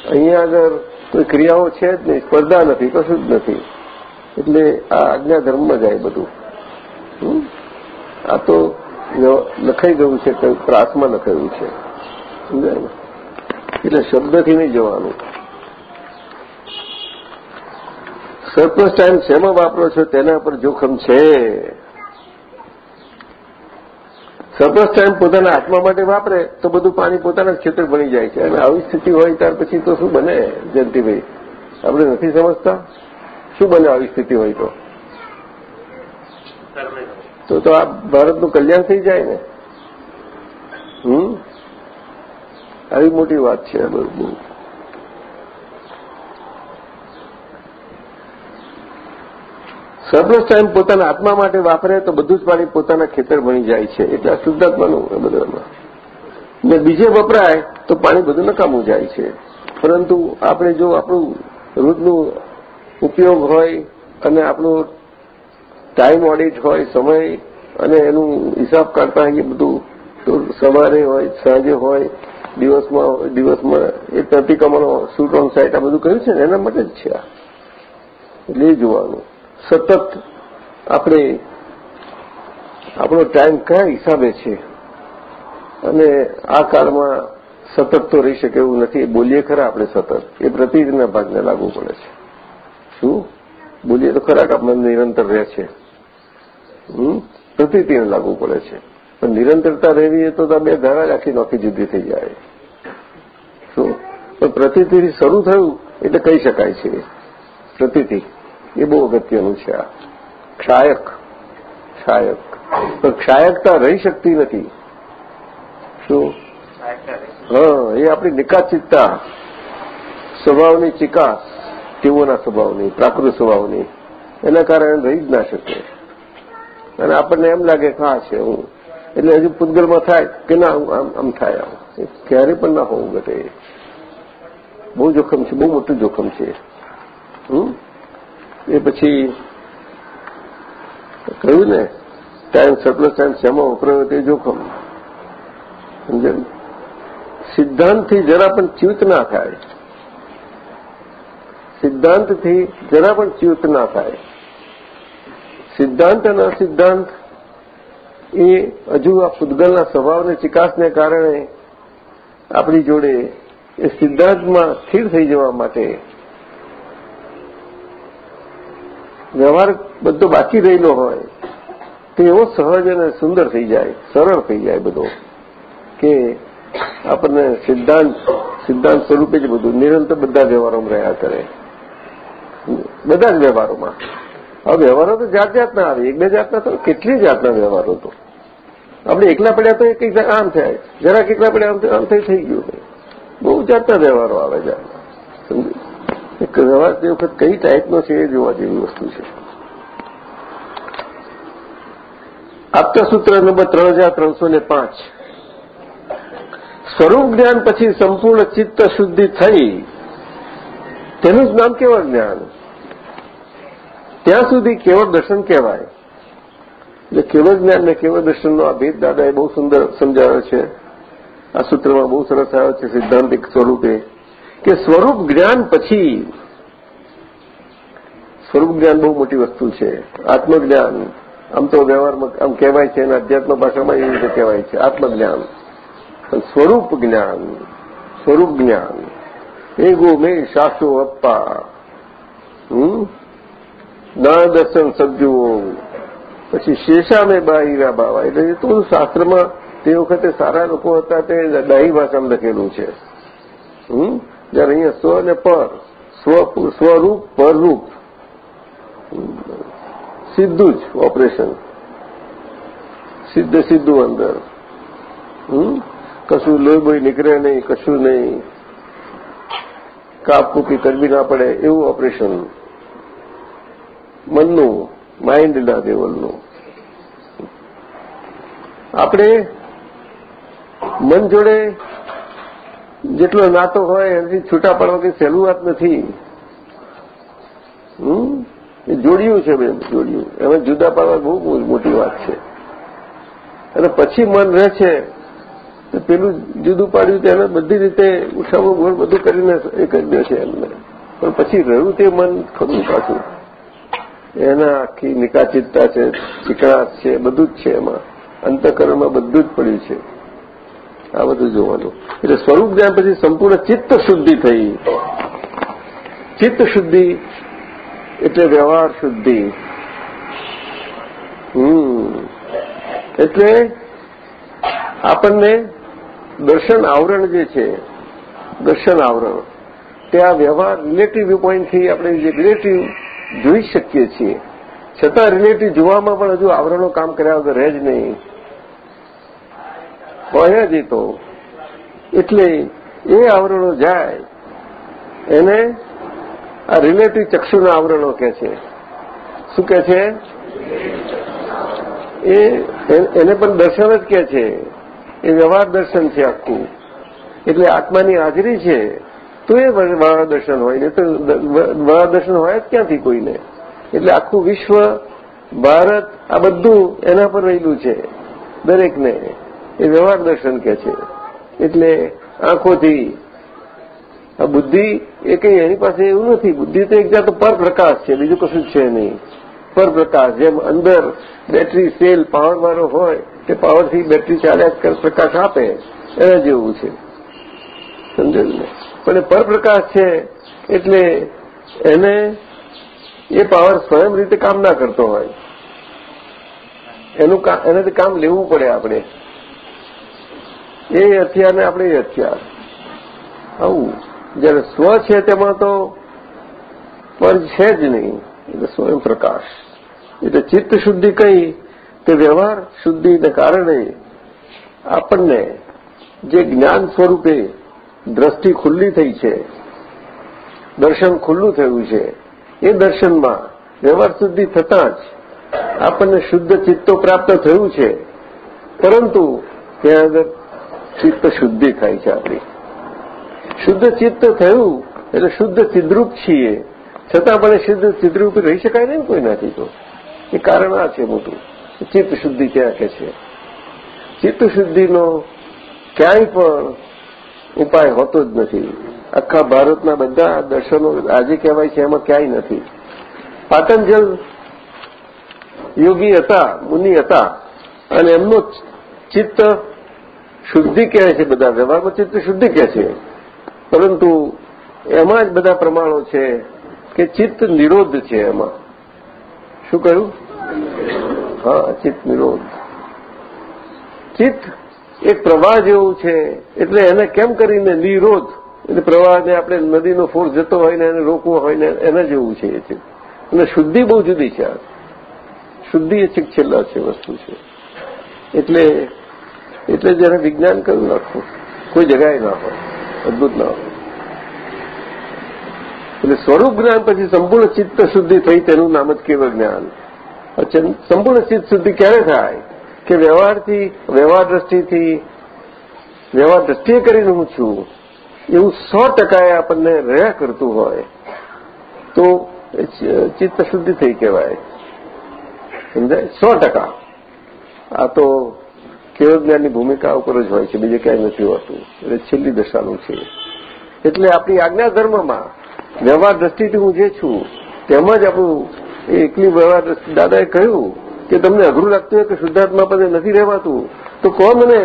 Speaker 2: અહીંયા આગળ કોઈ ક્રિયાઓ છે જ નહીં, સ્પર્ધા નથી, કશું જ નથી. એટલે આ આજ્ઞા ધર્મમાં જાય બધું. આ તો લખાઈ ગયું છે કંઈ પ્રાસમાં લખાયું છે. સમજાય ને? એટલે શબ્દથી નહીં જવાનું. સરપ્લસ ટાઈમ શેમાં વાપરો છો? તેના પર જોખમ છે. સરપ્લસ ટાઈમ પોતાના આત્મા માટે વાપરે તો બધું પાણી પોતાના ક્ષેત્ર બની જાય છે. અને આવી સ્થિતિ હોય ત્યાર પછી તો શું બને જયંતિભાઈ? આપણે નથી સમજતા? શું બને આવી સ્થિતિ હોય તો? તો તો આ ભારતનું કલ્યાણ થઈ જાય ને? હમ? આવી મોટી વાત છે બહુ સરપ્લસ ટાઈમ પોતાના આત્મા માટે વાપરે તો બધું જ પાણી પોતાના ખેતર બની જાય છે. એટલે આ શુદ્ધાત્માનું એ બધામાં ને બીજે વપરાય તો પાણી બધું નકામું જાય છે. પરંતુ આપણે જો આપણું રોજનું ઉપયોગ હોય અને આપણું ટાઈમ ઓડિટ હોય, સમય અને એનું હિસાબ કાઢતા હોઈએ બધું, તો સવારે હોય, સાંજે હોય, દિવસમાં દિવસમાં એ પ્રતિક્રમણો શૂટ ઓન સાઇટ આ બધું કહ્યું છે ને? એના માટે જ છે આ. એટલે જોવાનું. સતત આપણે આપણો ટાઈમ કયા હિસાબે છે? અને આ કાળમાં સતત તો રહી શકે એવું નથી. બોલીએ ખરા આપણે સતત. એ પ્રતિજ્ઞા ભાગને લાગુ પડે છે. શું? બોલીએ તો ખરા આપણને નિરંતર રહે છે? પ્રતિને લાગુ પડે છે. પણ નિરંતરતા રહેવી એ તો બે ધારા જ આખી નોખી જુદી થઈ જાય. શું? પણ પ્રતિથી શરૂ થયું એટલે કહી શકાય છે. પ્રતિથી એ બહુ અગત્યનું છે. આ ક્ષાયક. ક્ષાયક. પણ ક્ષાયકતા રહી શકતી નથી. શું? હા એ આપણી નિકાચિતતા. સ્વભાવની ચિકાસ. તેઓના સ્વભાવની પ્રાકૃત સ્વભાવની. એના કારણે રહી જ ના શકે. અને આપણને એમ લાગે કે હા છે હું. એટલે હજુ પૂતગલમાં થાય કે ના આમ આમ થાય આમ. ક્યારે પણ ના હોવું ઘટે. બહુ જોખમ છે બહુ મોટું જોખમ છે. એ પછી કહ્યું ને ટાઈમ સરપ્લસ ટાઈમ શેમાં વપરાયો તે જોખમ. સિદ્ધાંતથી જરા પણ ચ્યુત ના થાય. સિદ્ધાંતથી જરા પણ ચ્યુત ના થાય. સિદ્ધાંત અને અસિદ્ધાંત એ હજુ આ પૂતગલના સ્વભાવને ચિકાસને કારણે આપણી જોડે એ સિદ્ધાંતમાં સ્થિર થઈ જવા માટે વ્યવહાર બધો બાકી રહેલો હોય, તો એવો સહજ અને સુંદર થઈ જાય, સરળ થઈ જાય બધો, કે આપણને સિદ્ધાંત સિદ્ધાંત સ્વરૂપે જ બધું, નિરંતર બધા વ્યવહારોમાં રહ્યા કરે. બધા જ વ્યવહારોમાં. હવે વ્યવહારો તો જાત જાતના આવે, એક બે જાતના તો કેટલી જાતના વ્યવહારો તો. આપણે એકલા પડ્યા તો એક આમ થાય, જરાક એકલા પડ્યા આમ થઈ થઈ ગયું. બહુ જાતના વ્યવહારો આવે છે. સમજ્યું વ્યવહાર તે વખત કઈ ટાઈપનો છે એ જોવા જેવી વસ્તુ છે. આપતા સૂત્ર નંબર ત્રણ હજાર ત્રણસો ને પાંચ. સ્વરૂપ જ્ઞાન પછી સંપૂર્ણ ચિત્ત શુદ્ધિ થઈ, તેનું જ નામ કેવળ જ્ઞાન? ત્યાં સુધી કેવળ દર્શન કહેવાય. એટલે કેવળ જ્ઞાન ને કેવળ દર્શનનો આ ભેદ દાદાએ બહુ સુંદર સમજાવ્યો છે. આ સૂત્રમાં બહુ સરસ આવ્યો છે સિદ્ધાંતિક સ્વરૂપે. કે સ્વરૂપ જ્ઞાન પછી સ્વરૂપ જ્ઞાન બહુ મોટી વસ્તુ છે. આત્મજ્ઞાન, આમ તો વ્યવહારમાં આમ કહેવાય છે અને અધ્યાત્મ ભાષામાં એવી રીતે કહેવાય છે, આત્મજ્ઞાન. સ્વરૂપ જ્ઞાન સ્વરૂપ જ્ઞાન, એ ગો મે શાશો અપ્પા. ના દર્શન સબજુઓ પછી શેષા મેં બાહીરા બાવા. એટલે તો શાસ્ત્રમાં તે વખતે સારા લોકો હતા, તે ડાહી ભાષામાં લખેલું છે. હમ? જયારે અહીંયા સ્વ અને પર સ્વરૂપ, પરરૂપ. સીધું જ ઓપરેશન સીધે સીધું અંદર. કશું લોહી નીકળે નહીં, કશું નહીં. કાપ કૂપી કરવી ના પડે, એવું ઓપરેશન મનનું માઇન્ડના લેવલનું. આપણે મન જોડે જેટલો નાતો હોય એનાથી છૂટા પડવા કંઈ સહેલું વાત નથી જોડ્યું છે બેન, જોડ્યું. એમાં જુદા પાડવા બહુ મોટી વાત છે. અને પછી મન રહે છે પેલું જુદું પાડ્યું તેને બધી રીતે ઉઠાવો, ગોળ બધું કરીને એ કરી દે છે એમને. પણ પછી રહ્યું તે મન ખરું પાછું. એના આખી નિકાચિતતા છે, ચીકણાટ છે, બધું જ છે એમાં. અંતકરણમાં બધું જ પડ્યું છે. આ બધું જોવાનું. એટલે સ્વરૂપ જ્ઞાન પછી સંપૂર્ણ ચિત્ત શુદ્ધિ થઈ. ચિત્ત શુદ્ધિ એટલે વ્યવહાર શુદ્ધિ. એટલે આપણને દર્શન આવરણ જે છે, દર્શન આવરણ, તે આ વ્યવહાર રિલેટિવ વ્યૂ પોઈન્ટથી આપણે જે રિલેટિવ જોઈ શકીએ છીએ. છતાં રિલેટિવ જોવામાં પણ હજુ આવરણો કામ કર્યા વગર રહે જ નહીં. હોય જ તો. એટલે એ આવરણો જાય, એને આ રિલેટિવ ચક્ષુના આવરણો કે છે. શું કે છે? એ એને પણ દર્શન જ કે છે. એ વ્યવહાર દર્શન છે આખું. એટલે આત્માની હાજરી છે, તો એ વ્યવહાર દર્શન હોય. ને તો વ્યવહાર દર્શન હોય જ ક્યાંથી કોઈને? એટલે આખું વિશ્વ, ભારત, આ બધું એના પર રહેલું છે, દરેકને. એ વ્યવહાર દર્શન કે છે. એટલે આંખોથી આ બુદ્ધિ એ કંઈ એની પાસે એવું નથી. બુદ્ધિ તો એક જાત પરપ્રકાશ છે, બીજું કશું જ છે નહીં. પરપ્રકાશ, જેમ અંદર બેટરી સેલ પાવરવાળો હોય, તે પાવરથી બેટરી ચાલ્યા પ્રકાશ આપે, એના જેવું છે. સમજો ને? પણ પરપ્રકાશ છે, એટલે એને એ પાવર સ્વયં રીતે કામ ના કરતો હોય. એનું એનાથી કામ લેવું પડે આપણે. એ હથિયારને આપણે એ હથિયાર. આવું. જયારે સ્વ છે તેમાં તો પર છે જ નહીં. એટલે સ્વયં પ્રકાશ. એટલે ચિત્ત શુદ્ધિ કઈ તે વ્યવહાર શુદ્ધિને કારણે આપણને જે જ્ઞાન સ્વરૂપે દ્રષ્ટિ ખુલ્લી થઈ છે, દર્શન ખુલ્લું થયું છે, એ દર્શનમાં વ્યવહાર શુદ્ધિ થતાં જ આપણને શુદ્ધ ચિત્તો પ્રાપ્ત થયું છે. પરંતુ ત્યાં આગળ ચિત્ત શુદ્ધિ થાય છે આપણી. શુદ્ધ ચિત્ત થયું એટલે શુદ્ધ ચિદ્રુપ છીએ. છતાં પણ શુદ્ધ ચિદ્રુપ રહી શકાય નહીં કોઈનાથી તો. એ કારણ આ છે મોટું. ચિત્ત શુદ્ધિ ત્યાં કે છે. ચિત્ત શુદ્ધિનો ક્યાંય પણ ઉપાય હોતો જ નથી. આખા ભારતના બધા દર્શનો આજે કહેવાય છે, એમાં ક્યાંય નથી. પાતંજલ યોગી હતા, મુનિ હતા. અને એમનો ચિત્ત શુદ્ધિ કહે છે બધા વ્યવહારમાં ચિત્ત શુદ્ધિ કહે છે. પરંતુ એમાં જ બધા પ્રમાણો છે કે ચિત્ત નિરોધ છે એમાં. શું કહ્યું? હા, ચિત્ત નિરોધ. ચિત્ત એક પ્રવાહ જેવું છે, એટલે એને કેમ કરીને નિરોધ? એટલે પ્રવાહને આપણે નદીનો ફોર જતો હોય ને એને રોકવો હોય ને એના જેવું છે એ ચિત્ત. અને શુદ્ધિ બહુ જુદી છે આ. શુદ્ધિ એ છેલ્લા છે વસ્તુ છે. એટલે એટલે જેને વિજ્ઞાન કરી નાખવું કોઈ જગાએ ના હોય. અદભુત ના હોય. એટલે સ્વરૂપ જ્ઞાન પછી સંપૂર્ણ ચિત્ત શુદ્ધિ થઈ તેનું નામ જ કેવળ જ્ઞાન. સંપૂર્ણ ચિત્ત શુદ્ધિ ક્યારે થાય? કે વ્યવહારથી વ્યવહાર દ્રષ્ટિથી વ્યવહાર દ્રષ્ટિએ કરીને હું છું. એવું સો ટકાએ આપણને રહ્યા કરતું હોય. તો ચિત્ત શુદ્ધિ થઈ કહેવાય. સમજાય? સો ટકા. આ તો કેવળ જ્ઞાનની ભૂમિકા ઉપર જ હોય છે, બીજે ક્યાંય નથી હોતું. એટલે છેલ્લી દશાનું છે. એટલે આપણી આજ્ઞા ધર્મમાં વ્યવહાર દ્રષ્ટિથી હું જે છું, તેમાં જ આપણું એકલી વ્યવહાર દાદાએ કહ્યું કે તમને અઘરું લાગતું હોય કે શુદ્ધાત્મા પદે નથી રહેવાતું, તો કહો મને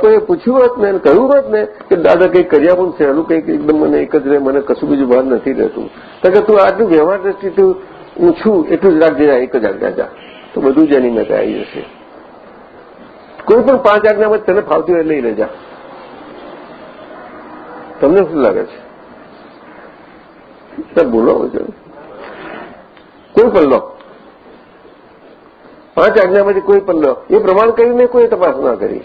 Speaker 2: કોઈએ પૂછ્યું હોત ને, કહ્યું હોત ને, કે દાદા કંઈક કર્યા પણ સહેલું કંઈક એકદમ મને એક જ રહે, મને કશું બીજું ભાન નથી રહેતું. તો કે તું આટલું વ્યવહાર દ્રષ્ટિથી હું છું, એટલું જ રાખજે એક જ આજ્ઞા જા. તો બધું જ એની મેં આવી જશે. કોઈ પણ પાંચ આજ્ઞામાં તને ફાવતી હોય લઈ લેજા. તમને શું લાગે છે? સર બોલો કોઈ પણ લો. પાંચ આજ્ઞામાંથી કોઈ પણ લો. એ પ્રમાણ કરીને કોઈ તપાસ ના કરી.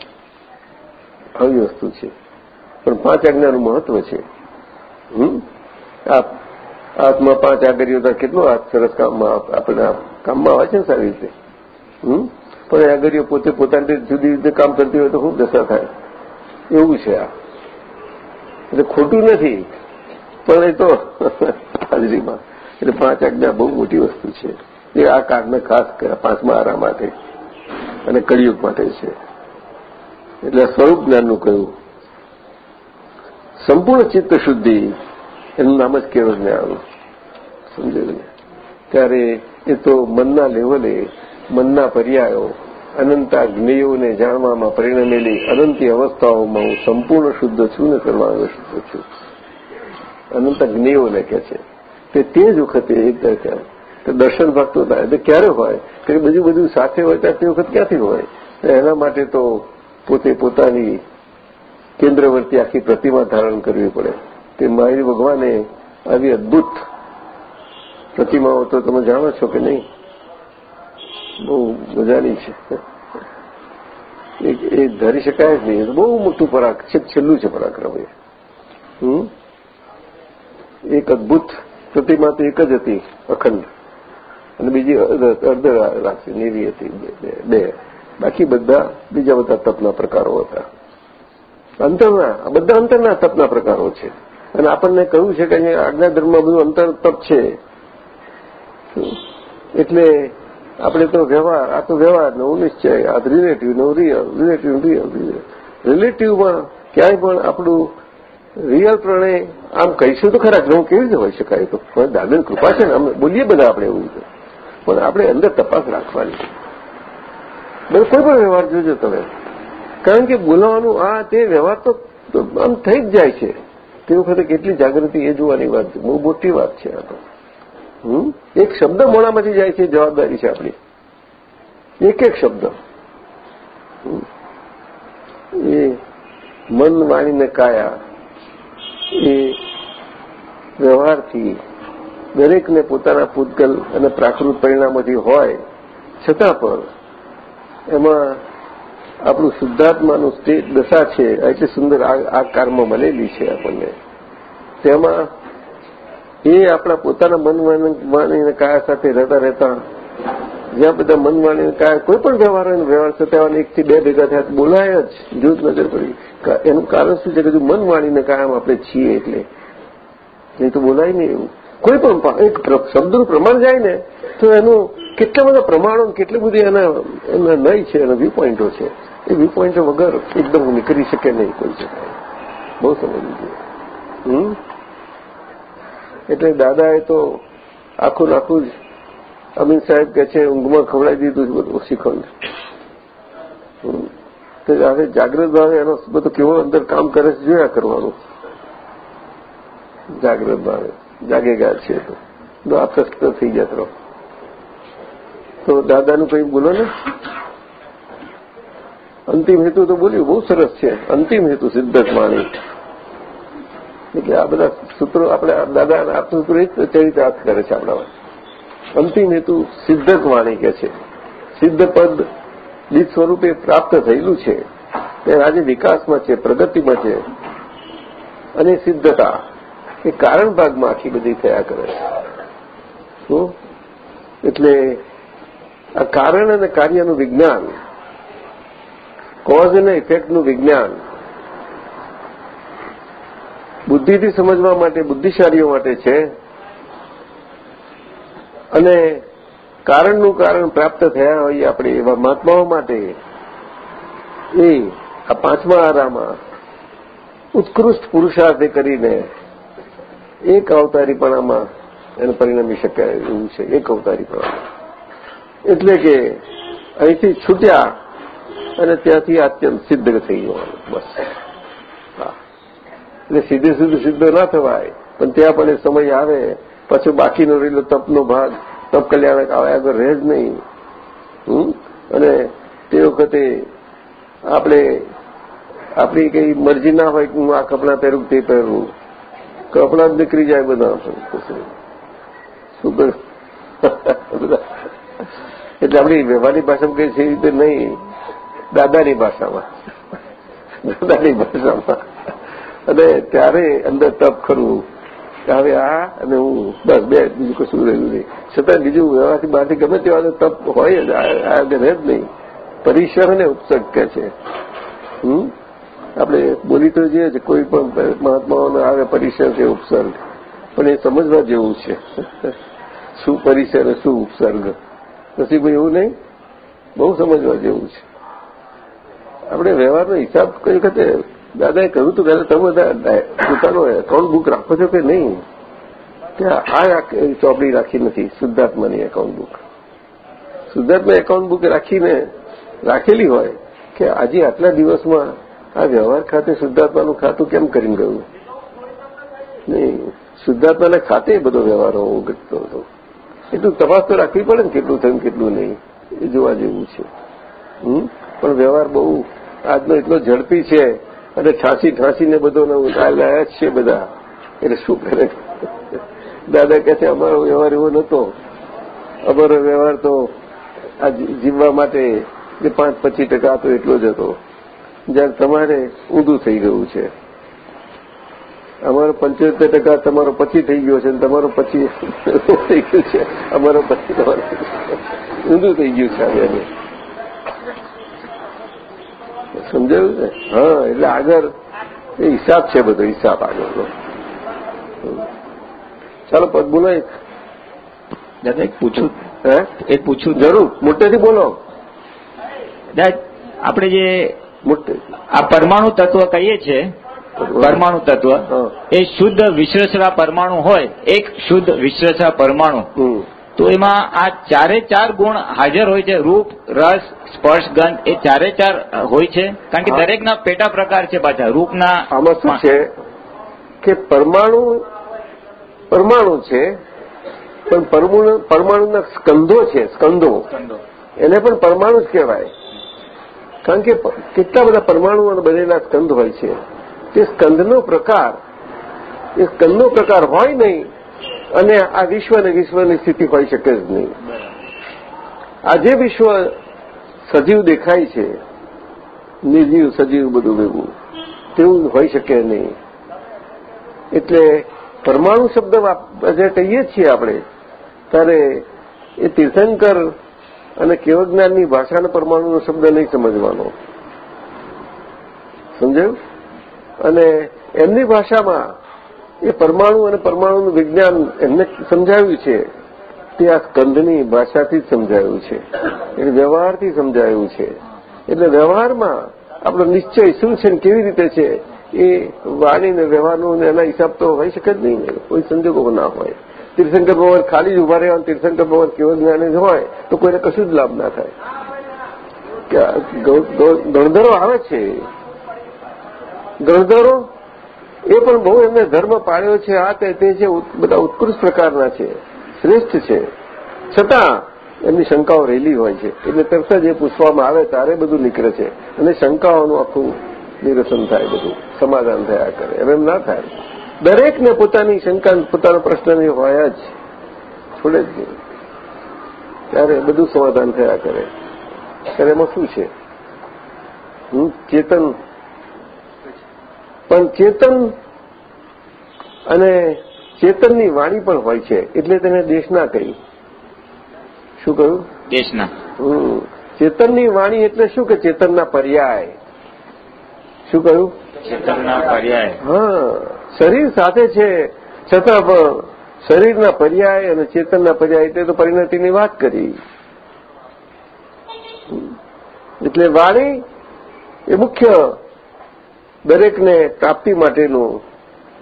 Speaker 2: આવી વસ્તુ છે. પણ પાંચ આજ્ઞાનું મહત્વ છે. હાથમાં પાંચ આગળ તો કેટલો હાથ સરસ કામમાં આપણે કામમાં આવે છે ને સારી રીતે? હમ? પણ આગળીઓ પોતે પોતાની જુદી રીતે કામ કરતી હોય તો ખૂબ દશા થાય. એવું છે આ. એટલે ખોટું નથી. પણ એ તો હાજરીમાં. એટલે પાંચ આજ્ઞા બહુ મોટી વસ્તુ છે. એ આ કાળને ખાસ પાંચમા આરા માટે અને કળિયુગ માટે છે. એટલે સ્વરૂપ જ્ઞાનનું કહ્યું સંપૂર્ણ ચિત્ત શુદ્ધિ. એનું નામ જ કેવળ જ્ઞાન. સમજે ત્યારે એ તો મનના લેવલે મનના પર્યાયો, અનંતા જ્ઞેયોને જાણવામાં પરિણમેલી અનંતી અવસ્થાઓમાં હું સંપૂર્ણ શુદ્ધ છું ને સર્વાંગ શુદ્ધ છું. અનંત જ્ઞેયોને કહે છે. તે તે જ વખતે એક દર્શન ભક્તો થાય, તો ક્યારે હોય? કે બધું બધું સાથે હોય ત્યાં તે વખત ક્યાંથી હોય? એના માટે તો પોતે પોતાની કેન્દ્રવર્તી આખી પ્રતિમા ધારણ કરવી પડે. તે મહાવીર ભગવાને આવી અદભુત પ્રતિમાઓ તો તમે જાણો છો કે નહીં? બહુ મજાની છે. એ ધારી શકાય જ નહીં. બહુ મોટું પરાક છે, છેલ્લું છે પરાક્રમ એ. એક અદભુત પ્રતિમા તો એક જ હતી, અખંડ. અને બીજી અર્ધ રાશિ નેવી હતી, બે બાકી બધા બીજા બધા તપના પ્રકારો હતા. અંતરના બધા અંતરના તપના પ્રકારો છે. અને આપણને કહ્યું છે કે અહીંયા આજ્ઞા ધર્મમાં બધું અંતર તપ છે. એટલે આપણે તો વ્યવહાર, આ તો વ્યવહાર નવું નિશ્ચય આ રિલેટિવ નવું રિયલ રિલેટિવ રિયલ રિલેટિવમાં ક્યાંય પણ આપણું રિયલ પ્રણય, આમ કહીશું તો ખરા હું કેવી રીતે હોઈ શકાય તો. દાદાની કૃપા છે ને, અમે બોલીએ બધા આપણે એવું રીતે. પણ આપણે અંદર તપાસ રાખવાની બસ કોઈ પણ વ્યવહાર જોજો તમે. કારણ કે બોલાવાનું, આ તે વ્યવહાર તો આમ થઈ જ જાય છે. તે વખતે કેટલી જાગૃતિ એ જોવાની વાત છે. બહુ મોટી વાત છે આ તો? એક શબ્દ મોડામાંથી જાય છે, જવાબદારી છે આપણી. એક એક શબ્દ. એ મન વાણીને કાયા, એ વ્યવહારથી દરેકને પોતાના પૂતગલ અને પ્રાકૃત પરિણામોથી હોય, છતાં પણ એમાં આપણું શુદ્ધાત્માનું સ્ટેજ દશા છે એટલી સુંદર આ કારમાં મળેલી છે આપણને. તેમાં એ આપણા પોતાના મન વાણીને કાયા સાથે રહેતા રહેતા, જ્યાં બધા મન વાણીને કાયા, કોઈ પણ વ્યવહાર વ્યવહાર વ્યવહાર થતા એકથી બે ભેગા થયા બોલાય જ જૂથ નજર પડી. એનું કારણ શું છે કે મન વાણીને કાયમ આપણે છીએ એટલે? નહીં તો બોલાય નહીં એવું. કોઈ પણ એક શબ્દનું પ્રમાણ જાય ને, તો એનું કેટલા બધા પ્રમાણો કેટલી બધી એના એના નહીં છે, એના વ્યૂ પોઈન્ટો છે. એ વ્યૂ પોઈન્ટો વગર એકદમ નીકળી શકે નહીં કોઈ શકાય બહુ સમજ લીધું હમ? એટલે દાદાએ તો આખું આખું જ અમીન સાહેબ કે છે, ઊંઘમાં ખવડાવી દીધું છે બધું શ્રીખંડ તો હવે જાગૃત ભાવે એનો બધું કેવો અંદર કામ કરે છે, જોયા કરવાનું. જાગૃત ભાવે. જાગેગા છીએ તો. આ થઈ ગયા રહો તો દાદાનું કંઈ બોલો ને? અંતિમ હેતુ તો બોલ્યું, બહુ સરસ છે. અંતિમ હેતુ સિદ્ધક વાણી એટલે આ બધા સૂત્રો આપણે દાદા આ સૂત્રો એ ચરિતાર્થ કરે છે આપણા અંતિમ હેતુ સિદ્ધક વાણી કે છે. સિદ્ધ પદ સ્વરૂપે પ્રાપ્ત થયેલું છે. તે આજે વિકાસમાં છે, પ્રગતિમાં છે. અને સિદ્ધતા એ કારણ ભાગમાં આખી બધી થયા કરે શું? એટલે આ કારણ અને કાર્યનું વિજ્ઞાન કોઝ અને ઇફેક્ટનું વિજ્ઞાન બુદ્ધિથી સમજવા માટે, બુદ્ધિશાળીઓ માટે છે. અને કારણનું કારણ પ્રાપ્ત થયા હોય આપણે એવા મહાત્માઓ માટે, એ આ પાંચમા આરામાં ઉત્કૃષ્ટ પુરુષાર્થ કરીને એક અવતારીપણામાં એને પરિણમી શકાય એવું છે, એક અવતારીપણામાં એટલે કે અહીંથી છૂટ્યા અને ત્યાંથી અત્યંત સિદ્ધ થઈ જવાનું, બસ. એટલે સીધે સીધું સિદ્ધ ના થવાય. પણ ત્યાં પણ એ સમય આવે, પછી બાકીનો રહેલો તપનો ભાગ, તપ કલ્યાણક આવે આગળ રહે જ નહીં. અને તે વખતે આપણે, આપણી કઈ મરજી ના હોય કે હું આ કપડાં પહેરું, તે પહેરું. કપડાં જ નીકળી જાય બધા શું? કરું? એટલે આપણી વ્યવહારની ભાષામાં કઈ છે રીતે નહીં. દાદાની ભાષામાં. દાદાની ભાષામાં. અને ત્યારે અંદર તપ કરવું હવે આ અને હું બસ બે બીજું કશું રહ્યું નહીં. છતાં બીજું વ્યવહારથી બહારથી ગમે તેવા તપ હોય જ આગળ રહે જ નહીં. પરિસર અને ઉપસર્ગ કે છે. હમ? આપણે બોલી તો જોઈએ છે કોઈ પણ મહાત્માઓને આવે પરિસર કે ઉપસર્ગ. પણ એ સમજવા જેવું છે. શું પરિસર શું ઉપસર્ગ? પછી ભાઈ એવું નહીં? બહુ સમજવા જેવું છે. આપણે વ્યવહારનો હિસાબ કઈ વખતે દાદાએ કહ્યું હતું પહેલા તમે બધા પોતાનો એકાઉન્ટ બુક રાખો છો કે નહીં? કે આ ચોપડી રાખી નથી, શુદ્ધાત્માની એકાઉન્ટ બુક શુદ્ધાત્મા એકાઉન્ટ બુક રાખીને રાખેલી હોય કે આજે આટલા દિવસમાં આ વ્યવહાર ખાતે શુદ્ધાત્માનું ખાતું કેમ કરીને ગયું? નહીં, શુદ્ધાત્માના ખાતે બધો વ્યવહાર હોવો ઘટતો હતો. એટલું તપાસ તો રાખવી પડે ને કેટલું થયું કેટલું નહીં. એ જોવા જેવું છે. પણ વ્યવહાર બહુ આજનો એટલો ઝડપી છે અને ઠાંસી ઠાંસીને બધો લાયા જ છે બધા. એટલે શું કરે? દાદા કહે છે, અમારો વ્યવહાર એવો નહોતો. અમારો વ્યવહાર તો આ જીવવા માટે જે પાંચ પચીસ ટકા હતો એટલો જ હતો. જ્યારે તમારે ઊંધું થઈ ગયું છે. અમારો પંચોતેર ટકા તમારો પછી થઈ ગયો છે અને તમારો પછી થઈ ગયું છે. અમારો પછી તમારો ઊંધું થઈ ગયું છે હવે સમજાયું ને? હા એટલે આગળ એ હિસાબ છે બધો હિસાબ આગળનો. ચાલો પદ બોલો એક
Speaker 4: દાદા એક પૂછું.
Speaker 2: હે?
Speaker 4: એક પૂછું.
Speaker 2: જરૂર મોટેથી બોલો.
Speaker 4: આપણે જે આ પરમાણુ તત્વ કહીએ છીએ પરમાણુ. તત્વ એ શુદ્ધ વિશ્લેષણા પરમાણુ હોય એક શુદ્ધ વિશ્લેષણા પરમાણુ. તો એમાં આ ચારે ચાર ગુણ હાજર હોય છે. રૂપ રસ સ્પર્શ ગંધ એ ચારે ચાર હોય છે. કારણ કે દરેકના પેટા પ્રકાર છે પાછા. રૂપના
Speaker 2: આમાં શું છે? કે પરમાણુ પરમાણુ છે પણ પરમાણુ પરમાણુના સ્કંદો છે સ્કંદો એને પણ પરમાણુ જ કહેવાય. કારણ કે કેટલા બધા પરમાણુઓ બનેલા સ્કંદ હોય છે. તે સ્કંદનો પ્રકાર એ સ્કંદનો પ્રકાર હોય નહીં અને આ વિશ્વ અને વિશ્વની સ્થિતિ હોઈ શકે જ નહીં. આ જે વિશ્વ સજીવ દેખાય છે, નિર્જીવ, સજીવ બધું ભેગું, તેવું હોઈ શકે નહીં. એટલે પરમાણુ શબ્દ જે કહીએ છીએ આપણે, ત્યારે એ તીર્થંકર અને કેવજ્ઞાનની ભાષાના પરમાણુનો શબ્દ નહીં સમજવાનો. સમજાયું? અને એમની ભાષામાં એ પરમાણુ અને પરમાણુનું વિજ્ઞાન એમને સમજાવ્યું છે. તે આ સ્કંધની ભાષાથી જ સમજાયું છે. એટલે વ્યવહારથી સમજાયું છે. એટલે વ્યવહારમાં આપણો નિશ્ચય શું છે કેવી રીતે છે એ વાણીને, વ્યવહારનો એના હિસાબ તો હોઈ શકે જ નહીં કોઈ સંજોગો ના હોય. તીર્થંકર ભગવાન ખાલી જ ઊભા રહેવાનું તીર્થંકર ભગવાન કેવળ જ્ઞાને જ હોય, તો કોઈને કશું જ લાભ ના થાય. ગણધરો આવે છે. ગણધરો એ પણ બહુ એમને ધર્મ પાળ્યો છે આ તે છે બધા ઉત્કૃષ્ટ પ્રકારના છે શ્રેષ્ઠ છે. છતાં એમની શંકાઓ રહેલી હોય છે. એટલે તરત જ એ પૂછવામાં આવે ત્યારે બધું નીકળે છે? અને શંકાઓનું આખું નિરસન થાય બધું સમાધાન થયા કરે. એમ એમ ના થાય. દરેકને પોતાની શંકા પોતાનો પ્રશ્ન હોય જ. છોડે જ ત્યારે બધું સમાધાન થયા કરે. ત્યારે એમાં શું છે? હમ, ચેતન પણ ચેતન અને ચેતનની વાણી પણ હોય છે એટલે તેને દેશના કહી. શું કહ્યું?
Speaker 4: દેશના
Speaker 2: ચેતનની વાણી એટલે શું કે ચેતનના પર્યાય? શું કહ્યું?
Speaker 4: ચેતનના પર્યાય.
Speaker 2: હા. શરીર સાથે છે છતાં પણ શરીરના પર્યાય અને ચેતનના પર્યાય એટલે તો પરિણતિની વાત કરી. એટલે વાણી એ મુખ્ય દરેકને પ્રાપ્તિ માટેનું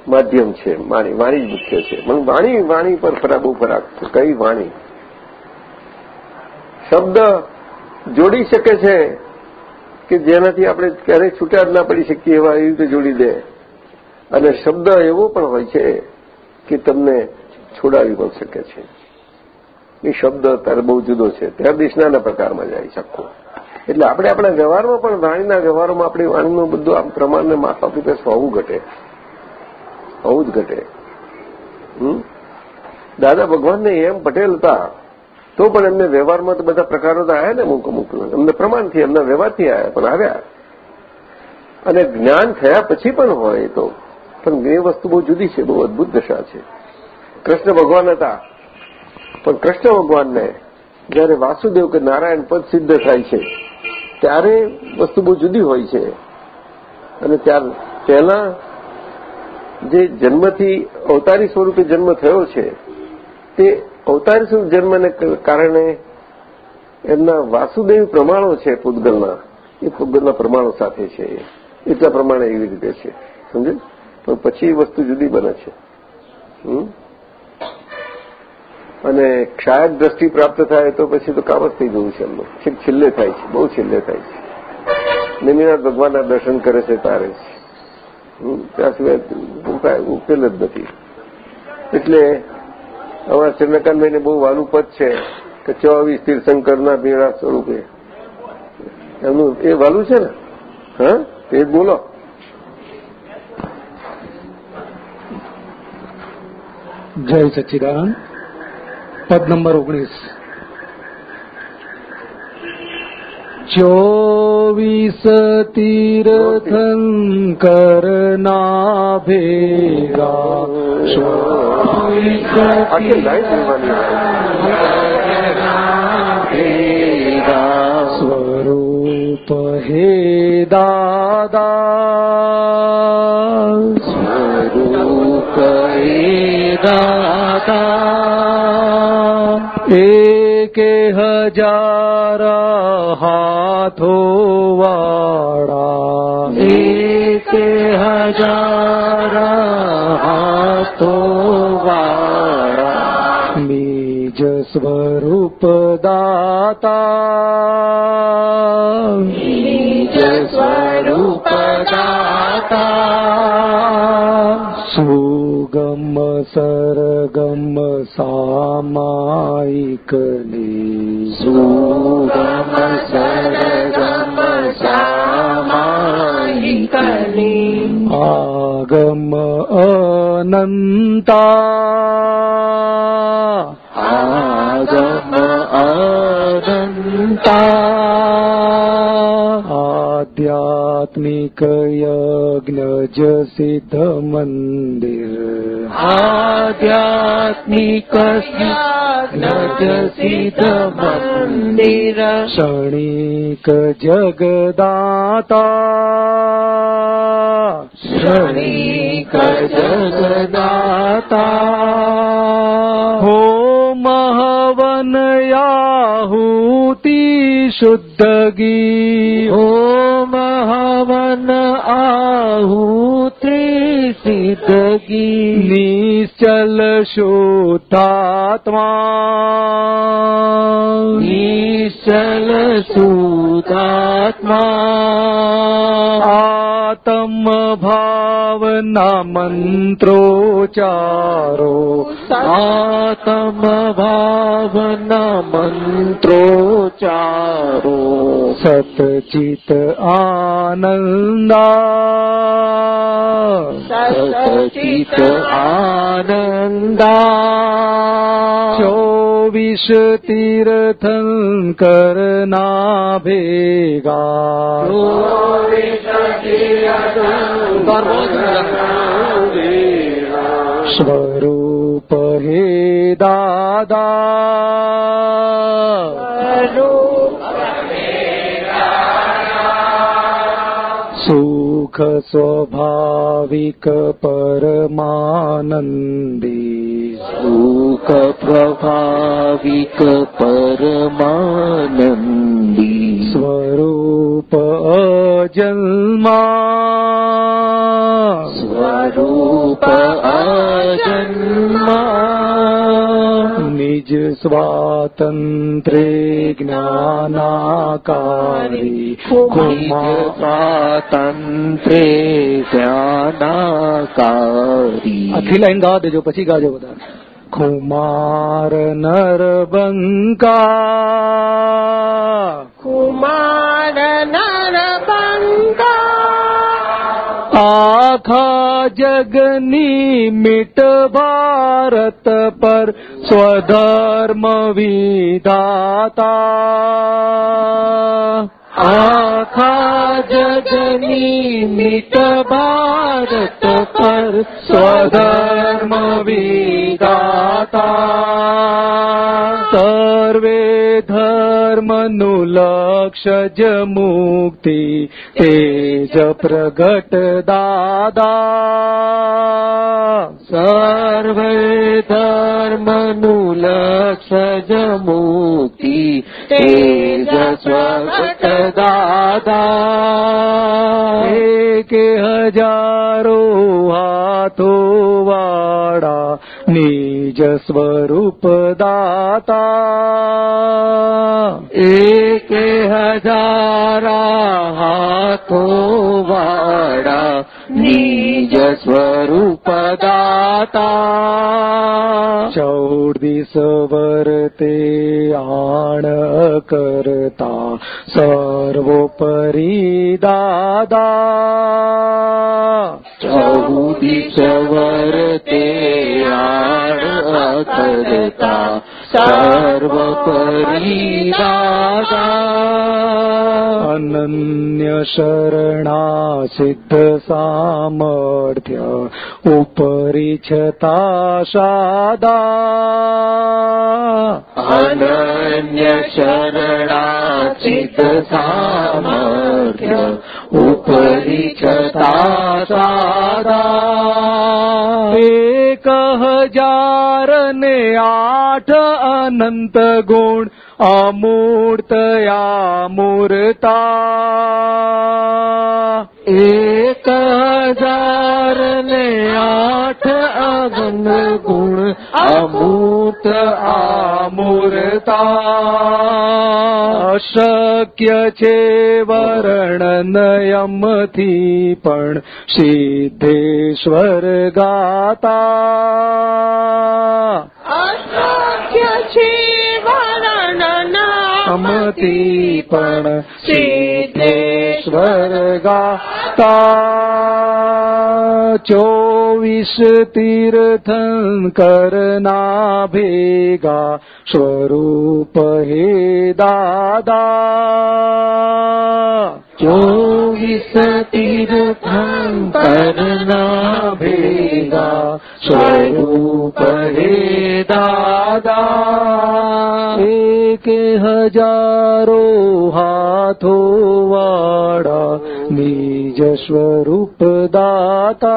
Speaker 2: માધ્યમ છે, વાણી વાણી જ મુખ્ય છે. મને વાણી વાણી પર ફરા ફરાક કઈ વાણી? શબ્દ જોડી શકે છે કે જેનાથી આપણે ક્યારેય છૂટા ના પડી શકીએ એવા એવી રીતે જોડી દે. અને શબ્દ એવો પણ હોય છે કે તમને છોડાવી પણ શકે છે. એ શબ્દ અત્યારે બહુ જુદો છે. ત્યાં દેશનાના પ્રકારમાં જાય છે આખો. એટલે આપણે આપણા વ્યવહારમાં પણ વાણીના વ્યવહારોમાં આપણી વાણીનું બધું આમ પ્રમાણને માફક રીતે હોવું ઘટે. આવું જ ઘટે. દાદા ભગવાનને એમ પટેલ હતા, તો પણ એમને વ્યવહારમાં તો બધા પ્રકારો તો આવ્યા ને અમુક અમુક. એમને પ્રમાણથી એમના વ્યવહારથી આવ્યા પણ આવ્યા. અને જ્ઞાન થયા પછી પણ હોય તો. પણ એ વસ્તુ બહુ જુદી છે, બહુ અદભુત દશા છે. કૃષ્ણ ભગવાન હતા, પણ કૃષ્ણ ભગવાનને જયારે વાસુદેવ કે નારાયણ પદ સિદ્ધ થાય છે ત્યારે વસ્તુ બહુ જુદી હોય છે. અને ત્યાર પહેલા જે જન્મથી અવતારી સ્વરૂપે જન્મ થયો છે, તે અવતારી સ્વરૂપ જન્મને કારણે એમના વાસુદેવ પ્રમાણો છે પૂતગલના. એ પૂતગલના પ્રમાણો સાથે છે. એટલા પ્રમાણે એવી રીતે છે. સમજે? પણ પછી વસ્તુ જુદી બને છે. હમ? અને ક્ષાયક દ્રષ્ટિ પ્રાપ્ત થાય તો પછી તો કામ જ થઈ જવું છે એમનું. છેક છેલ્લે થાય છે, બહુ છેલ્લે થાય છે. નિમિનાથ ભગવાનના દર્શન કરે છે તારે ત્યાં સિવાય ઉકેલ જ નથી. એટલે અમારા શ્રીનકાનભાઈને બહુ વાલું પદ છે કે ચોવીસ તીર્થંકરના ભેળા સ્વરૂપે. એમનું એ વાલું છે ને? હા? એ બોલો.
Speaker 3: જય સચ્ચિદાનંદ પદ નંબર ઓગણીસ. ચોવીસ ભેગા ચોવીસ
Speaker 2: આખી લાઈન
Speaker 3: સ્વરૂપ હે દાદા. હજાર હાથો વાળા એક હજારા હાથો વાળા બીજ
Speaker 1: સ્વરૂપ દાતા
Speaker 3: બીજ સ્વરૂપ દાતા
Speaker 1: સુગમ સરગમ સામાયિકની
Speaker 3: સુગમ સરગમ સામાયિકની
Speaker 1: આગમ અનંતા
Speaker 3: આગમ અનંતા
Speaker 1: આધ્યાત્મિક યજ્ઞ જ સિદ્ધ મંદિર
Speaker 3: આધ્યાત્મિક નજ સિદ્ધ મંદિર
Speaker 1: ક્ષણિક જગદાતા.
Speaker 3: ક્ષણિક જગદાતા.
Speaker 1: હો મહવન યાહૂતિ શુદ્ધ ગી
Speaker 3: સિદ્ધગી
Speaker 1: નિશ્ચલ શુદ્ધાત્મા
Speaker 3: નિશ્ચલ સુધાત્મા
Speaker 1: આતમ ભાવના મંત્રોચારો
Speaker 3: આતમ ભાવના મંત્રોચારો
Speaker 1: સતચિત આનંદા
Speaker 3: સચિત આનંદા
Speaker 1: ચોવીસ તીર્થંકરના ભેગા સ્વરૂપ હે દાદા સુખ સ્વાભાવિક પરમાનંદી
Speaker 3: સુખ પ્રભાવિક પરમાનંદી
Speaker 1: સ્વરૂપ અજન્મા سوتن
Speaker 3: جاری کار
Speaker 1: تنک آخری لائن گا دیکھو بتا کار نر بنگا
Speaker 3: کار بنگا
Speaker 1: આખા જગની મિટ ભારત પર સ્વધર્મ વિધાતા
Speaker 3: આખા જગની મિત ભારત પર
Speaker 1: સ્વધર્મ વિદાતા સર્વે ધર્મનું લક્ષ્ય જ મુક્તિ તેજ પ્રગટ દાદા
Speaker 3: સર્વે ધર્મનું લક્ષ્ય જ મુક્તિ તેજ સ્વગત દાદા
Speaker 1: એક હજારો હાથો વાળા નિજ સ્વરૂપ દાતા
Speaker 3: એક હજારા હાથો વાળા નિજ સ્વરૂપ દાતા
Speaker 1: ચૌદ દિસ વર્તે આણ કરતા સર્વોપરી દાદા
Speaker 3: ચૌદીસ વર્તે આણ કરતા સર્વ દાદા
Speaker 1: અનન્ય શરણા સિદ્ધ સામર્થ્ય ઉપરી છતા સાદા
Speaker 3: અનન્ય શરણા સિદ્ધ સામર્થ્ય ઉપરી છતા સાદા
Speaker 1: એક હજાર ને આઠ અનંત ગુણ અમૂર્તયા મૂર્તા
Speaker 3: એક હજાર ને આઠ અગન ગુણ અમૂત આમૂર્તા.
Speaker 1: અશક્ય છે વર્ણનયમથી પણ સિદ્ધેશ્વર ગાતા.
Speaker 3: અશક્ય છે વર્ણના
Speaker 1: અમતી પણ चोवीस ગાતા करना भेगा। ભેગા સ્વરૂપ હે દાદા
Speaker 3: ચોવીસ તીર્થંકરના ભેગા સ્વરૂપ હે દાદા
Speaker 1: એક હજારો હાથો વાળા નિજ સ્વરૂપ દાતા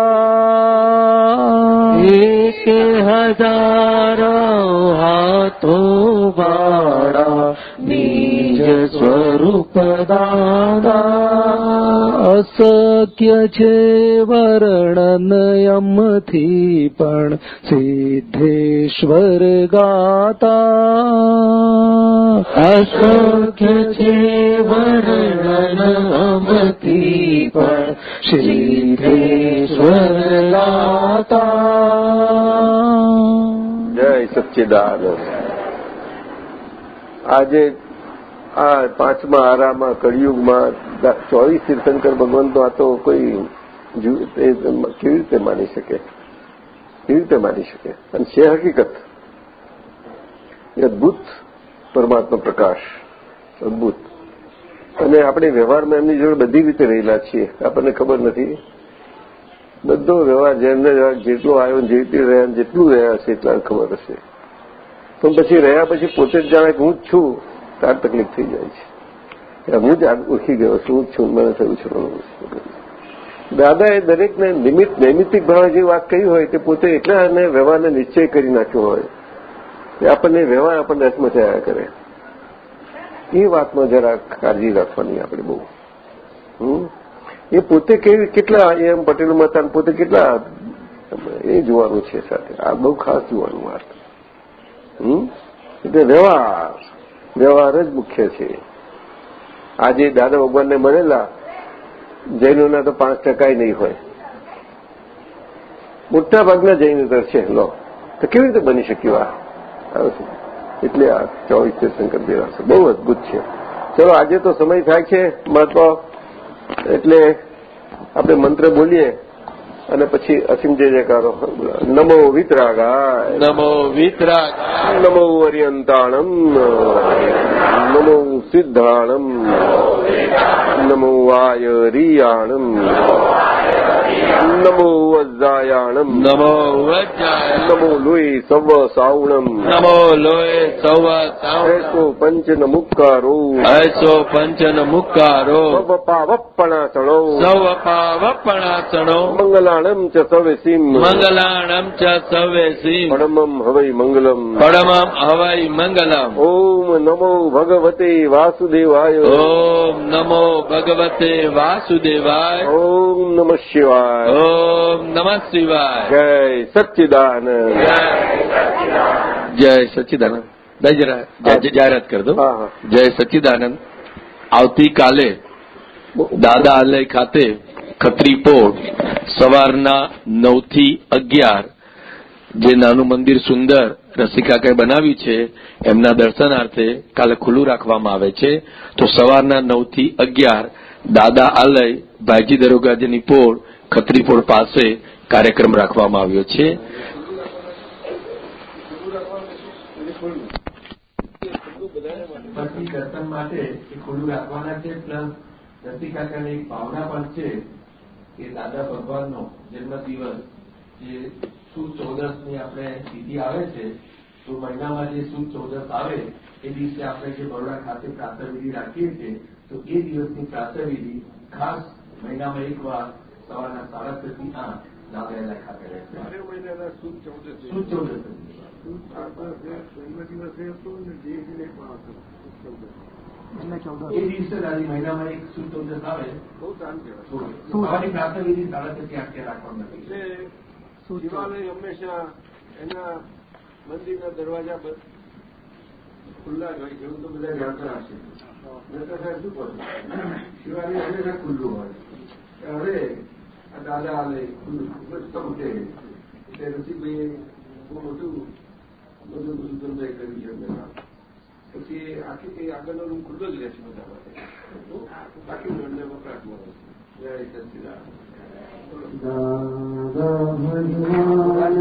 Speaker 3: એક હજાર હાથો વાળા નિજ સ્વરૂપ દાદા
Speaker 1: અશક્ય છે વર્ણનયમથી પણ સિદ્ધેશ્વર ગાતા.
Speaker 3: અશક્ય છે વર્ણન પણ સિદ્ધેશ્વર ગાતા.
Speaker 2: જય સચ્ચિદાનંદ. આજે આ પાંચમા આરામાં કળિયુગમાં ચોવીસ તીર્થંકર ભગવંતો આ તો કોઈ કેવી રીતે માની શકે? કેવી રીતે માની શકે? અને છે હકીકત? એ અદભુત પરમાત્મા પ્રકાશ, અદભુત. અને આપણે વ્યવહારમાં એમની જોડે બધી રીતે રહેલા છીએ. આપણને ખબર નથી. બધો વ્યવહાર જેમને જેટલો આવ્યો જે રીતે રહ્યા જેટલું રહ્યા હશે એટલા ખબર હશે. પણ પછી રહ્યા પછી પોતે જ જાણે કે હું જ છું. તાર તકલીફ થઈ જાય છે. હું જ ઓળખી ગયો છું છું, મને થયું છે દાદાએ દરેકને નિમિત્ત, નૈમિત્તિક ભાવે જે વાત કહી હોય તે પોતે એટલા અને વ્યવહારને નિશ્ચય કરી નાખ્યો હોય કે આપણને વ્યવહાર આપણને રસમચાયા કરે. એ વાતમાં જરા કાળજી રાખવાની આપણે બહુ? એ પોતે કેવી, કેટલા એમ પટેલ મતાન પોતે કેટલા, એ જોવાનું છે સાથે. આ બહુ ખાસ જોવાનું વાત? એટલે વ્યવહાર. વ્યવહાર જ મુખ્ય છે. આજે દાદા ભગવાનને મળેલા જૈનોના તો પાંચ ટકાય નહીં હોય. મોટા ભાગના જૈનો છે, લો. તો કેવી રીતે બની શક્યું આ? એટલે આ ચોવીસ શંકર દેરાસર બહુ અદભુત છે. ચલો, આજે તો સમય થાય છે, મહત્વ. એટલે આપણે મંત્ર બોલીએ. અને પછી અસીમ જય જયકારો નમો વિતરાગાય
Speaker 3: નમો વિતરાગ.
Speaker 2: નમો અર્યંતાણમ. નમો સિદ્ધાણમ. નમો વાયરિયાણમ. નમો વજ્જાયાણમ
Speaker 3: નમો વજ્રાયણ
Speaker 2: નમો લુઈ સવ સાવણમ
Speaker 3: નમો લોહે સવ સાવણ
Speaker 2: એસો પંચન મુક્કારો
Speaker 3: એસો પંચન મુક્કારો
Speaker 2: સવ પાવપણાસણો
Speaker 3: સૌ પાવપણાસણો
Speaker 2: મંગલાણમ ચ સવેસીમ
Speaker 3: મંગલાણમ ચ સવેસીમ
Speaker 2: પરમમ હવૈ મંગલમ
Speaker 3: પરમમ હવૈ મંગલમ
Speaker 2: ઓમ નમો ભગવતે વાસુદેવાય
Speaker 3: ઓમ નમો ભગવતે વાસુદેવાય
Speaker 2: ઓમ નમઃ શિવાય
Speaker 3: ઓમ નમઃ શિવાય.
Speaker 2: જય સચ્ચિદાનંદ.
Speaker 3: જય સચ્ચિદાનંદ. જરા જાહેરાત કરી દો. જય સચ્ચિદાનંદ. આવતીકાલે દાદા આલય ખાતે ખત્રી પોળ સવારના નવથી અગિયાર જે નાનું મંદિર સુંદર રસિકાકાએ બનાવ્યું છે એમના દર્શનાર્થે કાલે ખુલ્લું રાખવામાં આવે છે. તો સવારના નવથી અગિયાર દાદા આલય ભાઈજી દરોગાજીની પોળ ખત્રી પોળ પાસે કાર્યક્રમ રાખવામાં આવ્યો છે.
Speaker 5: દર્શન માટે ખુલ્લું રાખવાના છે, પ્લસ રસિકાકાની ભાવના પણ છે કે દાદા ભગવાનનો જન્મદિવસ જે સુદ ચૌદસની આપણે તિથિ આવે છે, તો મહિનામાં જે સુદ ચૌદસ આવે, એ દિવસે આપણે જે બરોડા ખાતે પ્રાતઃવિધિ રાખીએ છીએ, તો એ દિવસની પ્રાતઃવિધિ ખાસ મહિનામાં એક વાર સવારના સાડા છ થી આઠ દાદા ખાતે રહેશે સુદ ચૌદસ એ દિવસે દાદી મહિનામાં એક સુદ ચૌદસ આવે. સવારની પ્રાતઃવિધિ સાડા છ થી આઠ રાખવામાં નથી
Speaker 2: શિવાલય હંમેશા એના મંદિરના દરવાજા ખુલ્લા જ હોય એવું તો બધા જાણતા હશે. સાહેબ શું કહો શિવાલય હંમેશા ખુલ્લું હોય. હવે દાદા આલય ખુલ્લું બધું સમજે એટલે રસીભાઈએ બહુ બધું બધું બધું ધંધા કર્યું છે બધા પછી આખી કઈ આગળનો રૂમ ખુલ્લો જ રહેશે બધા માટે. બાકી ધંધા વપરાટ જય સચિદાન
Speaker 1: ભગવાન